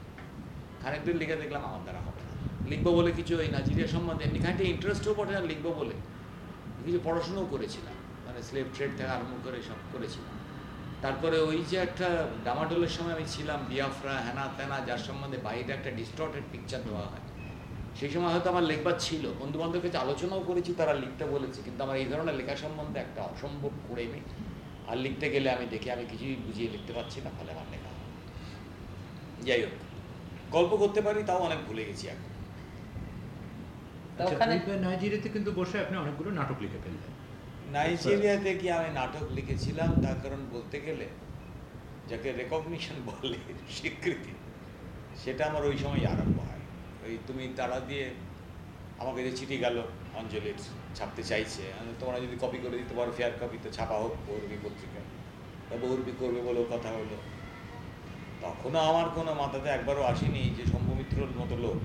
খানিক দিন লিখে দেখলাম আমার দ্বারা হবে না। লিখব বলে কিছু ওই নাইজেরিয়া সম্বন্ধে এমনি খানিকটা ইন্টারেস্টও পড়ে না লিখব বলে। কিছু পড়াশুনোও করেছিলাম মানে স্লেভ ট্রেড থেকে আরম্ভ করে সব করেছিলাম। তারপরে ওই যে একটা ডামাডোলের সময় আমি ছিলাম বিয়াফ্রা হ্যানা ত্যানা যার সম্বন্ধে বাইরে একটা ডিস্টর্টেড পিকচার দেওয়া হয়। সেই সময় হয়তো আমার লেখবার ছিল বন্ধু বান্ধবের কাছে আলোচনাও করেছি তারা লিখতে বলেছে কিন্তু আমার এই ধরনের লেখা সম্বন্ধে একটা অসম্ভব করে নেই। আর লিখতে গেলে আমি দেখি আমি কিছুই বুঝিয়ে লিখতে পারছি না ফলে আমার লেখা যাই হোক গল্প করতে পারি তাও অনেক ভুলে গেছি এখন। তা আচ্ছা, নাইজেরিয়াতে কিন্তু বসে আপনি অনেকগুলো নাটক লিখে ফেললেন। নাইজেরিয়াতে কি আমি নাটক লিখেছিলাম? তার কারণ বলতে গেলে, যাকে রেকগনিশন বলে স্বীকৃতি, সেটা আমার ওই সময় আরম্ভ হয়। ওই তুমি তারা দিয়ে আমাকে যে চিঠি গেল, অঞ্জলির ছাপতে চাইছে তোমরা যদি কপি করে দিতে পারো ফেয়ার কপি তো ছাপা হোক বৌরবী পত্রিকা তা বৌরবী করবে বলেও কথা হলো। তখনও আমার কোনো মাথাতে একবারও আসেনি যে শম্ভুমিত্রর মতো লোক,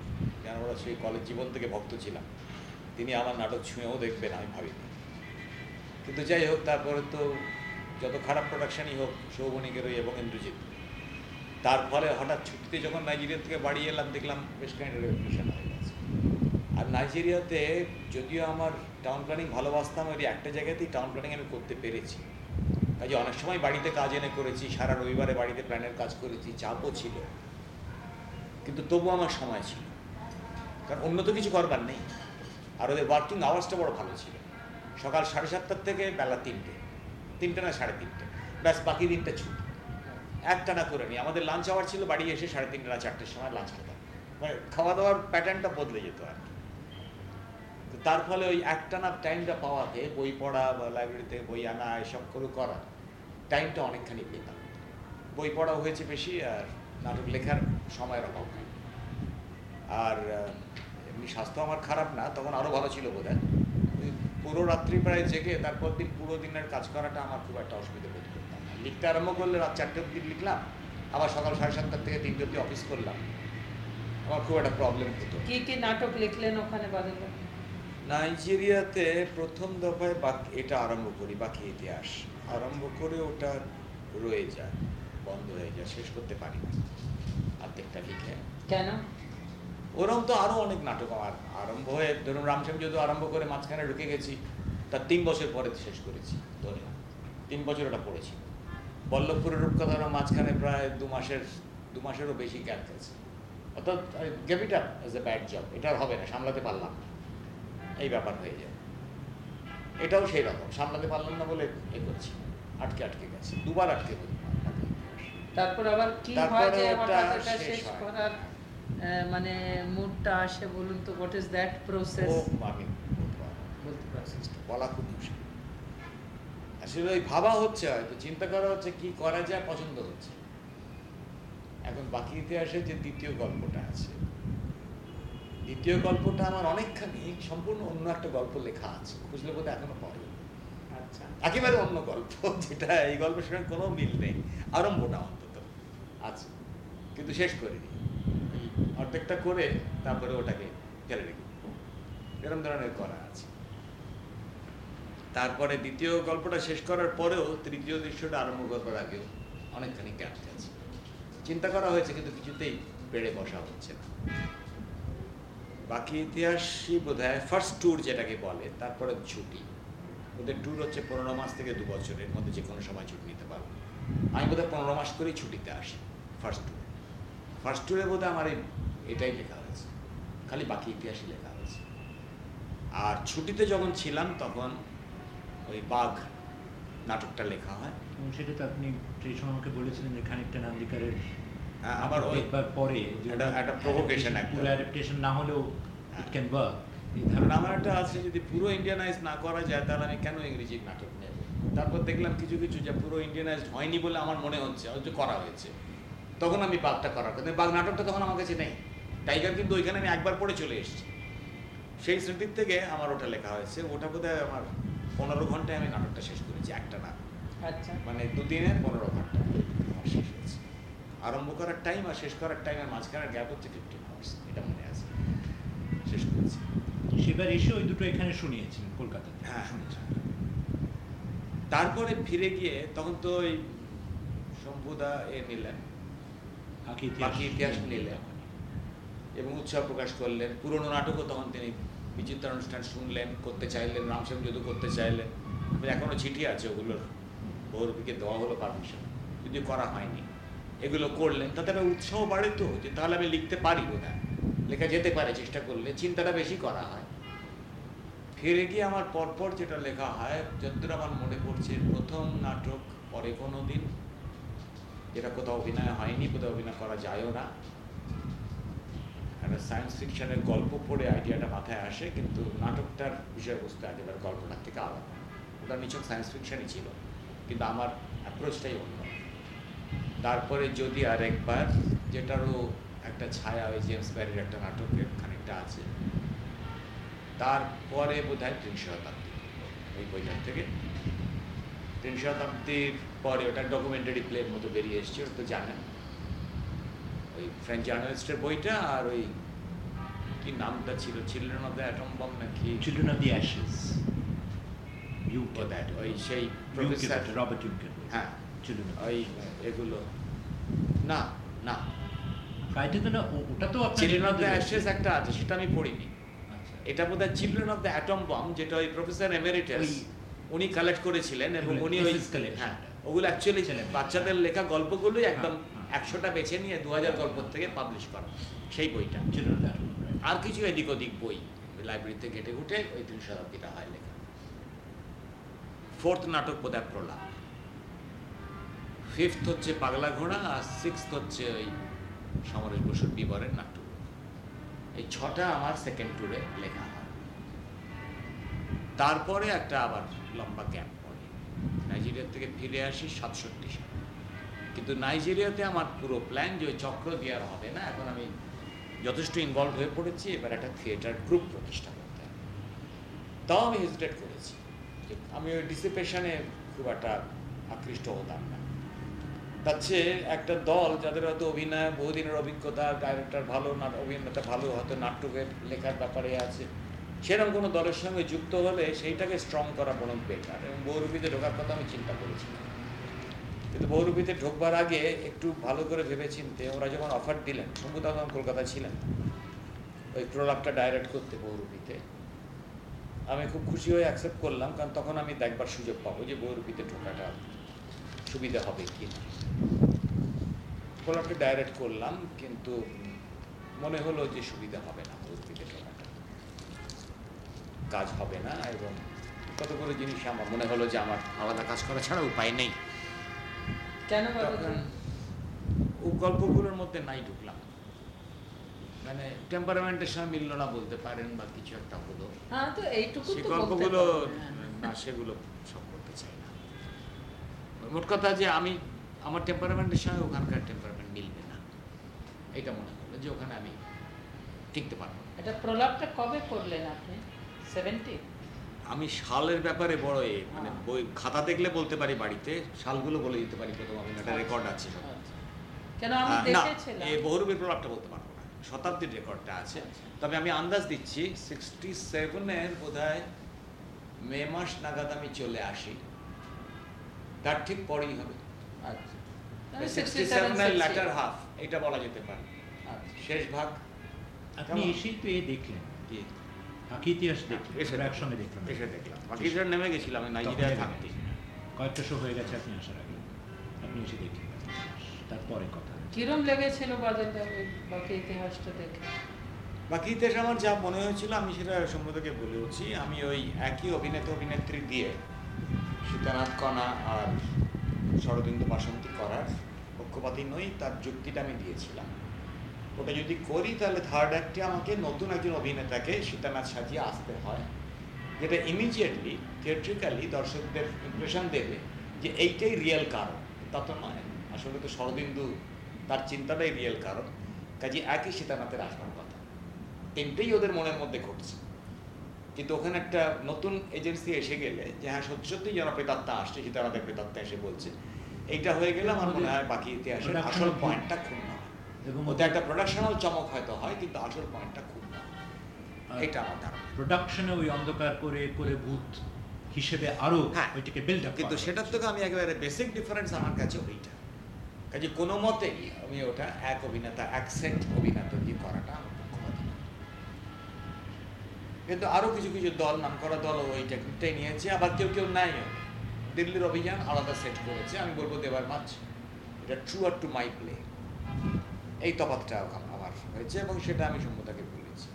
কেন আমরা সেই কলেজ জীবন থেকে ভক্ত ছিলাম। তিনি আমার নাটক ছুঁয়েও দেখবেন, আমি ভাবিনি। কিন্তু যাই হোক, তারপরে তো যত খারাপ প্রোডাকশনই হোক সৌবনিকেরই এবং ইন্দ্রজিৎ। তার ফলে হঠাৎ ছুটিতে যখন নাইজেরিয়া থেকে বাড়ি এলাম, দেখলাম বেশ খানিকটা রেভলিউশন হয়ে গেছে। আর নাইজেরিয়াতে যদিও আমার টাউন প্ল্যানিং ভালোবাসতাম, ওই একটা জায়গাতেই টাউন প্ল্যানিং আমি করতে পেরেছি। কাজে অনেক সময় বাড়িতে কাজ এনে করেছি, সারা রবিবারে বাড়িতে প্ল্যানের কাজ করেছি, চাপও ছিল। কিন্তু তবু আমার সময় ছিল। কারণ অন্য তো কিছু করবার নেই। আর ওদের ওয়ার্কিং আওয়ার্সটা বড় ভালো ছিল। সকাল সাড়ে সাতটার থেকে বেলা তিনটে। তিনটে না সাড়ে তিনটে। ব্যাস বাকি দিনটা ছুটি। একটানা করে নিই। আমাদের লাঞ্চ আওয়ার ছিল, বাড়ি এসে সাড়ে তিনটে না চারটের সময় লাঞ্চ খেতাম। মানে খাওয়া দাওয়ার প্যাটার্নটা বদলে যেত আর কি। তার ফলে ওই একটানা টাইমটা পাওয়াতে বই পড়া বা লাইব্রেরিতে বই আনা, এসব করে করা টাইমটা অনেকখানি পেতাম। বই পড়া হয়েছে বেশি আর নাটক লেখার সময়ের অভাব আর এমনি স্বাস্থ্য আমার খারাপ না, তখন আরও ভালো ছিল বোধ পুরো রাত্রি প্রায় জেগে তারপর দিন পুরো দিনের কাজ করাটা আমার খুব একটা অসুবিধা বোধ করতাম লিখতে আরম্ভ করলে রাত চারটে অব্দি লিখলাম আবার সকাল সাড়ে সাতটার থেকে তিনটে অব্দি অফিস করলাম। আমার খুব একটা প্রবলেম হতো। কি কি নাটক লিখলেন ওখানে বাদল নাইজেরিয়াতে প্রথম দফায় বাকি এটা আরম্ভ করি বাকি ইতিহাস। আরম্ভ করে ওটা রয়ে যায় বন্ধ হয়ে যায় শেষ করতে পারি না। অর্ধেকটা লিখে। কেন? ওরকম তো আরও অনেক নাটক আমার আরম্ভ হয়ে ধরুন রামশ্যাম যদু আরম্ভ করে মাঝখানে ঢুকে গেছি তার তিন বছর পরে শেষ করেছি ধরে তিন বছর ওটা পড়েছি। বল্লভপুরের রূপকথার মাঝখানে প্রায় দু মাসের দু মাসেরও বেশি গ্যাপ গেছে অর্থাৎ gave it up as a bad job এটা আর হবে না সামলাতে পারলাম না। এই ব্যাপার হয়ে যায়। এটাও সেই রকম সামলাতে পারলাম না বলে এ করছি আটকে আটকে গেছে দুবার আটকে তারপর আবার কি হয় যে হঠাৎ এটা শেষ করার মানে মুডটা আসে বলুন তো হোয়াট ইজ দ্যাট ও প্রসেস আমি বলা খুব মুশকিল। আসলে ওই ভাবা হচ্ছে হয়তো চিন্তা করা হচ্ছে কি করা যায় পছন্দ হচ্ছে। এখন বাকি ইতিহাসে যে দ্বিতীয় গল্পটা আছে দ্বিতীয় গল্পটা আমার অনেকখানি সম্পূর্ণ অন্য একটা গল্প লেখা আছে খুঁজলে বোধহয় এখনও পড়ে। আচ্ছা। একেবারে অন্য গল্প যেটা এই গল্পের সঙ্গে কোনো মিল নেই আরম্ভটা অন্তত। আছে কিন্তু শেষ করিনি অর্ধেকটা করে তারপরে ওটাকে ফেলে রেখে এরকম ধরনের করা আছে। তারপরে দ্বিতীয় গল্পটা শেষ করার পরেও তৃতীয় দৃশ্যটা আরম্ভ করবার আগেও অনেকখানি গ্যাপ আছে। চিন্তা করা হয়েছে, কিন্তু কিছুতেই পেড়ে বসা হচ্ছে না। বাকি ইতিহাসই বোধ হয় ফার্স্ট ট্যুর যেটাকে বলে, তারপরে ছুটি। ওদের ট্যুর হচ্ছে পনেরো মাস থেকে দু বছরের মধ্যে যে কোনো সময় ছুটি নিতে পারব আমি বোধহয় পনেরো মাস করেই ছুটিতে আসি ফার্স্ট ট্যুর ফার্স্ট ট্যুরে বোধহয় আমার এই এটাই লেখা হয়েছে। খালি বাকি ইতিহাসই লেখা হয়েছে। আর ছুটিতে যখন ছিলাম তখন ওই বাঘ নাটকটা লেখা হয়। এবং সেটা তো আপনি সেই সময় আমাকে বলেছিলেন যে খানিকটা নান্দিকারের হ্যাঁ, আমার ওই পরে একটা- একটা। পুরো অ্যাডাপ্টেশন না হলেও। ইট ক্যান ওয়ার্ক এই ধারণা আমার একটা আছে যদি পুরো ইন্ডিয়ানাইজ না করা যায় তাহলে আমি কেন ইংরেজি নাটক নেব? তারপর দেখলাম কিছু কিছু যে পুরো ইন্ডিয়ানাইজড হয়নি বলে আমার মনে হচ্ছে হয়তো করা হয়েছে। তখন আমি বাঘটা করার কিন্তু বাঘ নাটকটা তখন আমার কাছে নেই। টাইগার কিন্তু ওইখানে আমি একবার পড়ে চলে এসেছি। সেই স্মৃতির থেকে আমার ওটা লেখা হয়েছে। ওটা বোধহয় আমার পনেরো ঘন্টায় আমি নাটকটা শেষ করেছি একটা না। আচ্ছা। মানে দুদিনে পনেরো ঘণ্টা আমার শেষ হয়েছে। আরম্ভ করার টাইম আর শেষ করার টাইমের মাঝখানে গ্যাপ হচ্ছে ফিফটিন আওয়ার্স এটা মনে আছে। শেষ করেছি। সেবার এসে ওই দুটো এখানে শুনিয়েছিলেন কলকাতাতে। হ্যাঁ। শুনেছেন তারপরে ফিরে গিয়ে তখন তো ওই শম্ভুদা এ নিলেন। বাকি ইতিহাস নিলেন। এবং উৎসাহ প্রকাশ করলেন। পুরনো নাটকও তখন তিনি বিচিত্র অনুষ্ঠান শুনলেন করতে চাইলেন রামশ্যাম যদু করতে চাইলেন। তবে এখনও চিঠি আছে ওগুলোর। বহুরূপীকে দেওয়া হলো পারমিশন যদিও করা হয়নি। এগুলো করলেন। তাতে একটা উৎসাহ বাড়ে তো যে তাহলে আমি লিখতে পারি বোধহয়। লেখা যেতে পারে চেষ্টা করলে চিন্তাটা বেশি করা হয়। ফিরে গিয়ে আমার পরপর যেটা লেখা হয় যতদূর আমার মনে পড়ছে প্রথম নাটক পরে কোনো দিন যেটা কোথাও অভিনয় হয়নি, কোথাও অভিনয় করা যায়ও না। একটা সায়েন্স ফিকশনের গল্প পড়ে আইডিয়াটা মাথায় আসে, কিন্তু নাটকটার বিষয়বস্তু একেবারে গল্পটার থেকে আলাদা। ওটা নিচক সায়েন্স ফিকশনই ছিল, কিন্তু আমার অ্যাপ্রোচটাই অন্য। তারপরে যদি আরেকবার, যেটারও একটা ছায়া ওই জেমস ব্যারির একটা নাটকের খানিকটা আছে, তারপরে বোধ হয় ত্রিশ শতাব্দী। ওই বইটার থেকে ত্রিশ শতাব্দীর পরে ওটা ডকুমেন্টারি প্লের মতো বেরিয়ে এসছে ওটা তো জানেন ওই ফ্রেঞ্চ জার্নালিস্টের বইটা আর ওই কি নামটা ছিল? Children of the atom bomb নাকি? চিলড্রেন অফ দি অ্যাশেস বোধ হয়, ওই সেই প্রফেসর রবার্ট ইউকের হ্যাঁ। চিলড্রেন ওই এগুলো। না না। না ওটা তো চিলড্রেন অফ দ্য অ্যাশেস একটা আছে সেটা আমি পড়িনি। আচ্ছা। এটা বোধ হয় children of the atom bomb যেটা ওই প্রফেসর এমেরিটাস উনি কালেক্ট করেছিলেন এবং উনি ওই হ্যাঁ। ওগুলো অ্যাকচুয়ালি বাচ্চাদের লেখা গল্পগুলোই হ্যাঁ, একদম হ্যাঁ। একশোটা বেছে নিয়ে দু হাজার গল্প থেকে পাবলিশ করা। সেই বইটা? আর কিছু এদিক ওদিক বই। লাইব্রেরিতে ঘেটে ঘুটে ওই তিন শতাব্দীটা হয় লেখা। ফোর্থ নাটক বোধহয় প্রলাপ। ফিফথ হচ্ছে পাগলা ঘোড়া আর সিক্স হচ্ছে ওই সমরেশ বসুর বিবরের নাটক। এই ছটা আমার সেকেন্ড ট্যুরে লেখা হয়। তারপরে একটা আবার লম্বা ক্যাম্প নাইজেরিয়া থেকে ফিরে আসি সাতষট্টি সালে। কিন্তু নাইজেরিয়াতে আমার পুরো প্ল্যান যে ওই চক্র দেওয়ার হবে না, এখন আমি যথেষ্ট ইনভলভ হয়ে পড়েছি, এবার একটা থিয়েটার গ্রুপ প্রতিষ্ঠা করতে হবে। তাও আমি হেজিটেট করেছি আমি ওই ডিসিপেশনে খুব একটা আকৃষ্ট হতাম না। তার চেয়ে একটা দল যাদের হয়তো অভিনয় বহুদিনের অভিজ্ঞতা ডাইরেক্টর ভালো না, অভিনেতা ভালো, হয়তো নাট্যকের লেখার ব্যাপারে আছে সেরকম কোনো দলের সঙ্গে যুক্ত হলে সেইটাকে স্ট্রং করা বরং বেটার এবং বহুরূপীতে ঢোকার কথা আমি চিন্তা করেছিলাম কিন্তু বহুরূপীতে ঢোকবার আগে একটু ভালো করে ভেবে চিনতে ওরা যখন অফার দিলেন শম্ভুদা তখন কলকাতায় ছিলেন, ওই প্রলাপটা ডাইরেক্ট করতে বহুরূপীতে আমি খুব খুশি হয়ে অ্যাকসেপ্ট করলাম, কারণ তখন আমি দেখবার সুযোগ পাবো যে বহুরূপীতে ঢোকাটা সুবিধা হবে কি না প্রলাপটা ডাইরেক্ট করলাম, কিন্তু মনে হলো যে সুবিধা হবে না। কাজ হবে না এবং কতগুলো জিনিস আমার মনে হলো যে আমার আলাদা কাজ করা ছাড়া উপায় নেই। কেন ও গল্পগুলোর মধ্যে নাই ঢুকলাম। মানে টেম্পারামেন্টের সঙ্গে মিলল না বলতে পারেন বা কিছু একটা হলো। হ্যাঁ তো এইটুকু সে গল্পগুলো হ্যাঁ। না সেগুলো সব করতে চাই না। মোট কথা যে আমি আমার টেম্পারামেন্টের সঙ্গে ওখানকার টেম্পারামেন্ট মিলবে না। এটা মনে হলো যে ওখানে আমি টিকতে পারব এটা প্রলাপটা কবে করলেন আপনি? আমি শালের ব্যাপারে বড় এ মানে হ্যাঁ। বই খাতা দেখলে বলতে পারি বাড়িতে শালগুলো বলে দিতে পারি প্রথম আমি একটা রেকর্ড আছে সব। কেন আমি দেখেছিলাম? এই বহুরূপীর প্রলাপটা বলতে পারব না শতাব্দীর রেকর্ডটা আছে। তবে আমি আন্দাজ দিচ্ছি সিক্সটি সেভেনের বোধ মে মাস নাগাদ আমি চলে আসি। তার ঠিক পরেই হবে। আচ্ছা। সিক্সটি সেভেনের ল্যাটার হাফ এটা বলা যেতে পারে। আচ্ছা। শেষ ভাগ। আপনি? এসেই তো এ দেখলেন। কি বাকি ইতিহাস এসে একসঙ্গে দেখলাম। এসে দেখলাম। নেমে গেছিলাম নাইজেরিয়া থাকতে। কয়েকটা শো হয়ে গেছে আপনি আসার আগে। আপনি এসে দেখলেন। তারপরে কথা কিরম লেগেছিল বাজারটা? বাকি ইতিহাসটা দেখে। বাকি ইতিহাস আমার যা মনে হয়েছিল আমি সেটা সম্বোধকে বলেওছি আমি ওই একই অভিনেতা অভিনেত্রী দিয়ে সীতানাথ কণা আর শরদিন্দু বাসন্তী করার পক্ষপাতি নই তার যুক্তিটা আমি দিয়েছিলাম। ওটা যদি করি তাহলে থার্ড অ্যাক্টে আমাকে নতুন একজন অভিনেতাকে সীতানাথ সাজিয়ে আসতে হয় যেটা ইমিডিয়েটলি থিয়েট্রিক্যালি দর্শকদের ইমপ্রেশন দেবে যে এইটাই রিয়েল কারণ। তা তো নয়। আসলে তো শরদিন্দু তার চিন্তাটাই রিয়েল কারণ। কাজে একই সীতানাথের আসবার কথা। তিনটেই ওদের মনের মধ্যে ঘটছে। কিন্তু ওখানে একটা নতুন এজেন্সি এসে গেলে যে হ্যাঁ সত্যি সত্যি যেন প্রেতাত্মা আসছে সীতানাথের প্রেতাত্মা এসে বলছে। এইটা হয়ে গেলে আমার মনে হয় বাকি ইতিহাসের Production আসল পয়েন্টটা ক্ষুণ্ণ এবং ওতে একটা প্রোডাকশনাল চমক হয়তো হয় কিন্তু আসল পয়েন্টটা খুব না। এটা আমার ধারণা। প্রোডাকশনে ওই অন্ধকার করে করে ভূত হিসেবে আরও হ্যাঁ। ওইটাকে বিল্ড আপ কিন্তু সেটার থেকে আমি একেবারে বেসিক ডিফারেন্স আমার কাছে ওইটা। কাজে কোনো মতেই আমি ওটা এক অভিনেতা এক অ্যাকসেন্ট অভিনেতা দিয়ে করাটা আমার পক্ষপাতী। কিন্তু আরও কিছু কিছু দল নাম করা দল ওই টেকনিকটাই নিয়েছে আবার কেউ কেউ নাই দিল্লির অভিযান আলাদা সেট করেছে আমি বলব দেবার মাছ। এটা ট্রু আর টু মাই প্লে এই ওখানে আমার হয়েছে এবং সেটা আমি সম্বুদাকে বলেছি।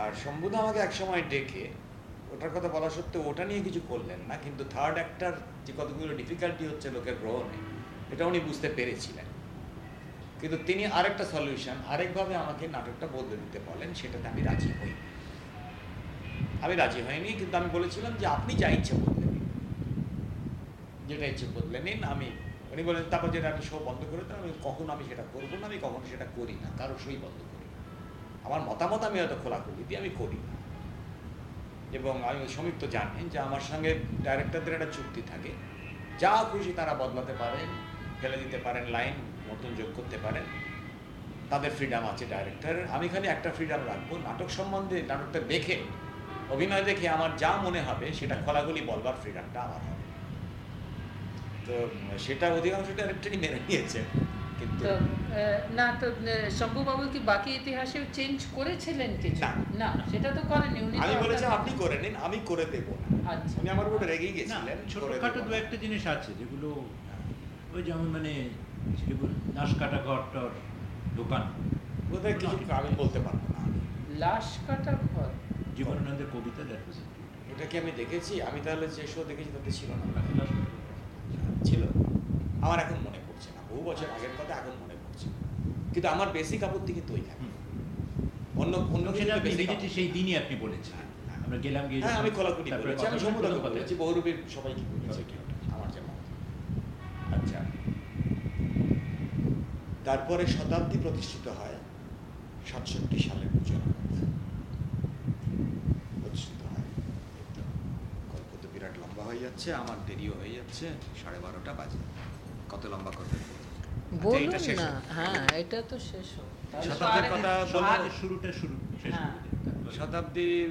আর সম্বুদা আমাকে একসময় ডেকে, ওটার কথা বলা সত্ত্বেও ওটা নিয়ে কিছু করলেন না, কিন্তু থার্ড অ্যাক্টার যে কতগুলো ডিফিকাল্টি হচ্ছে লোকের গ্রহণে, এটা উনি বুঝতে পেরেছিলেন। কিন্তু তিনি আরেকটা সলিউশন আরেকভাবে আমাকে নাটকটা বদলে দিতে বলেন, সেটাতে আমি রাজি হই। আমি রাজি হইনি, কিন্তু আমি বলেছিলাম যে আপনি যা ইচ্ছে বদলে নিন। যেটা ইচ্ছে বদলে নিন, আমি উনি বলেন তারপর যেটা আমি শো বন্ধ করে দিলাম, আমি কখনো আমি সেটা করব না, আমি কখনো সেটা করি না, কারও শোই বন্ধ করি না। আমার মতামত আমি হয়তো খোলা খোলাখুলি দিয়ে আমি করি না। এবং আমি সমীপ তো জানেন যে আমার সঙ্গে ডাইরেক্টরদের একটা চুক্তি থাকে। যা খুশি তারা বদলাতে পারেন, ফেলে দিতে পারেন লাইন নতুন যোগ করতে পারেন। তাদের ফ্রিডাম আছে ডাইরেক্টরের আমি খালি একটা ফ্রিডাম রাখব, নাটক সম্বন্ধে, নাটকটা দেখে, অভিনয় দেখে আমার যা মনে হবে, সেটা খোলাগুলি বলবার ফ্রিডামটা আমার হবে। তো সেটা অধিকাংশ ডাইরেক্টরই মেনে নিয়েছে কিন্তু আহ, না তো শম্ভুবাবু কি বাকি ইতিহাসেও চেঞ্জ করেছিলেন কিছু? না। না সেটা তো করেনি উনি আমি আপনার- আপনি করে নিন আমি করে দেবো আচ্ছা। উনি আমার উপর রেগেই না গেছিলেন ছোটখাটো দু একটা জিনিস আছে যেগুলো ওই যেমন মানে নাশ কাটা ঘর টর দোকান। বোধহয় কিছু আমি বলতে পারব না। লাশ কাটা ঘর? জীবনানন্দের কবিতা দ্যাট এটা কি আমি দেখেছি? আমি তাহলে যে শো দেখেছি তাতে ছিল না। ছিল। আমার এখন মনে পড়ছে না। বহু বছর আগের কথা এখন মনে পড়ছে। কিন্তু আমার বেসিক আপত্তি কিন্তু ওইখানে। অন্য অন্য সেই দিনই আপনি বলেছেন। হ্যাঁ, হ্যাঁ। আমরা গেলাম গিয়ে হ্যাঁ আমি তারপরে বলেছি। আমি সমুদ্র বলেছি। বহুরূপীর সবাইকে বলেছি। আমার যে মত। আচ্ছা। তারপরে শতাব্দী প্রতিষ্ঠিত হয় সাতষট্টি সালের জন্য প্রতিষ্ঠিত হয় এই তো গল্প তো বিরাট লম্বা হয়ে যাচ্ছে আমার দেরিও হয়ে যাচ্ছে সাড়ে বারোটা বাজে। কত লম্বা করবে আচ্ছা, বলুন না। হ্যাঁ এটা তো শেষ হোক। তাহলে তো শতাব্দীর কথা শুরুটা শুরু শেষ হ্যাঁ। শতাব্দী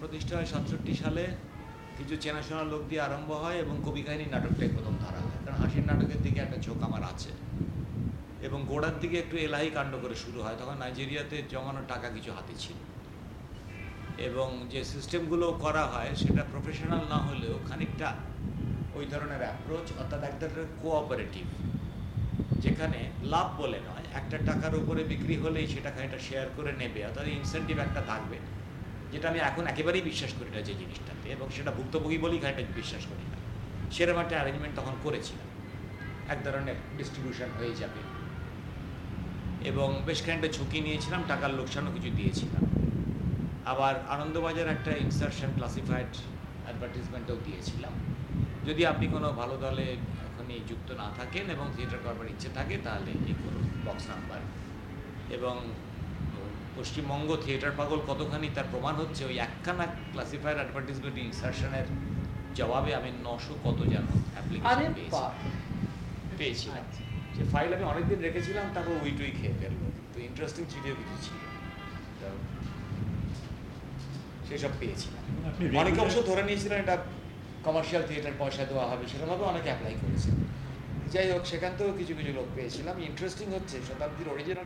প্রতিষ্ঠা হয় সাতষট্টি সালে। কিছু চেনাশোনা লোক দিয়ে আরম্ভ হয় এবং কবি কাহিনী নাটকটাই প্রথম ধারা। হয় কারণ হাসির নাটকের দিকে একটা ঝোঁক আমার আছে। এবং গোড়ার দিকে একটু এলাহি কাণ্ড করে শুরু হয়। তখন নাইজেরিয়াতে জমানো টাকা কিছু হাতে ছিল। এবং যে সিস্টেমগুলো করা হয় সেটা প্রফেশনাল না হলেও খানিকটা ওই ধরনের অ্যাপ্রোচ অর্থাৎ এক ধরনের কোঅপারেটিভ যেখানে লাভ বলে নয়, একটা টাকার উপরে বিক্রি হলেই সেটা খানিকটা শেয়ার করে নেবে, অর্থাৎ ইনসেন্টিভ একটা থাকবে, যেটা আমি এখন একেবারেই বিশ্বাস করি না যে জিনিসটাতে, এবং সেটা ভুক্তভোগী বলেই খানিকটা বিশ্বাস করি না। সেরকম একটা অ্যারেঞ্জমেন্ট তখন করেছিলাম। এক ধরনের ডিস্ট্রিবিউশন হয়ে যাবে। এবং বেশ খানিকটা ঝুঁকি নিয়েছিলাম, টাকার লোকসানও কিছু দিয়েছিলাম। আবার আনন্দবাজার একটা ইনসার্শন ক্লাসিফাইড অ্যাডভার্টিজমেন্টেও দিয়েছিলাম। যদি আপনি কোনো ভালো দলে এখনই যুক্ত না থাকেন এবং থিয়েটার করবার ইচ্ছে থাকে তাহলে এই করুন বক্স নাম্বার এবং পশ্চিমবঙ্গ থিয়েটার পাগল কতখানি তার প্রমাণ হচ্ছে ওই একখানা ক্লাসিফায়ার অ্যাডভার্টিজমেন্ট ইনসার্শনের জবাবে আমি নশো কত যেন অ্যাপ্লিকেশন পেয়েছি। পেয়েছিলাম। আচ্ছা। ফাইল আমি অনেকদিন রেখেছিলাম তারপর উইটুই খেয়ে ফেলব। তো ইন্টারেস্টিং চিঠিও কিছু ছিল তো সেসব পেয়েছিলাম আপনি অনেকে অবশ্য ধরে নিয়েছিলেন এটা কমার্শিয়াল থিয়েটার পয়সা দেওয়া হবে সেরকমভাবে অনেকে অ্যাপ্লাই করেছে যাই হোক সেখান থেকেও কিছু কিছু লোক পেয়েছিলাম। ইন্টারেস্টিং হচ্ছে শতাব্দীর অরিজিনাল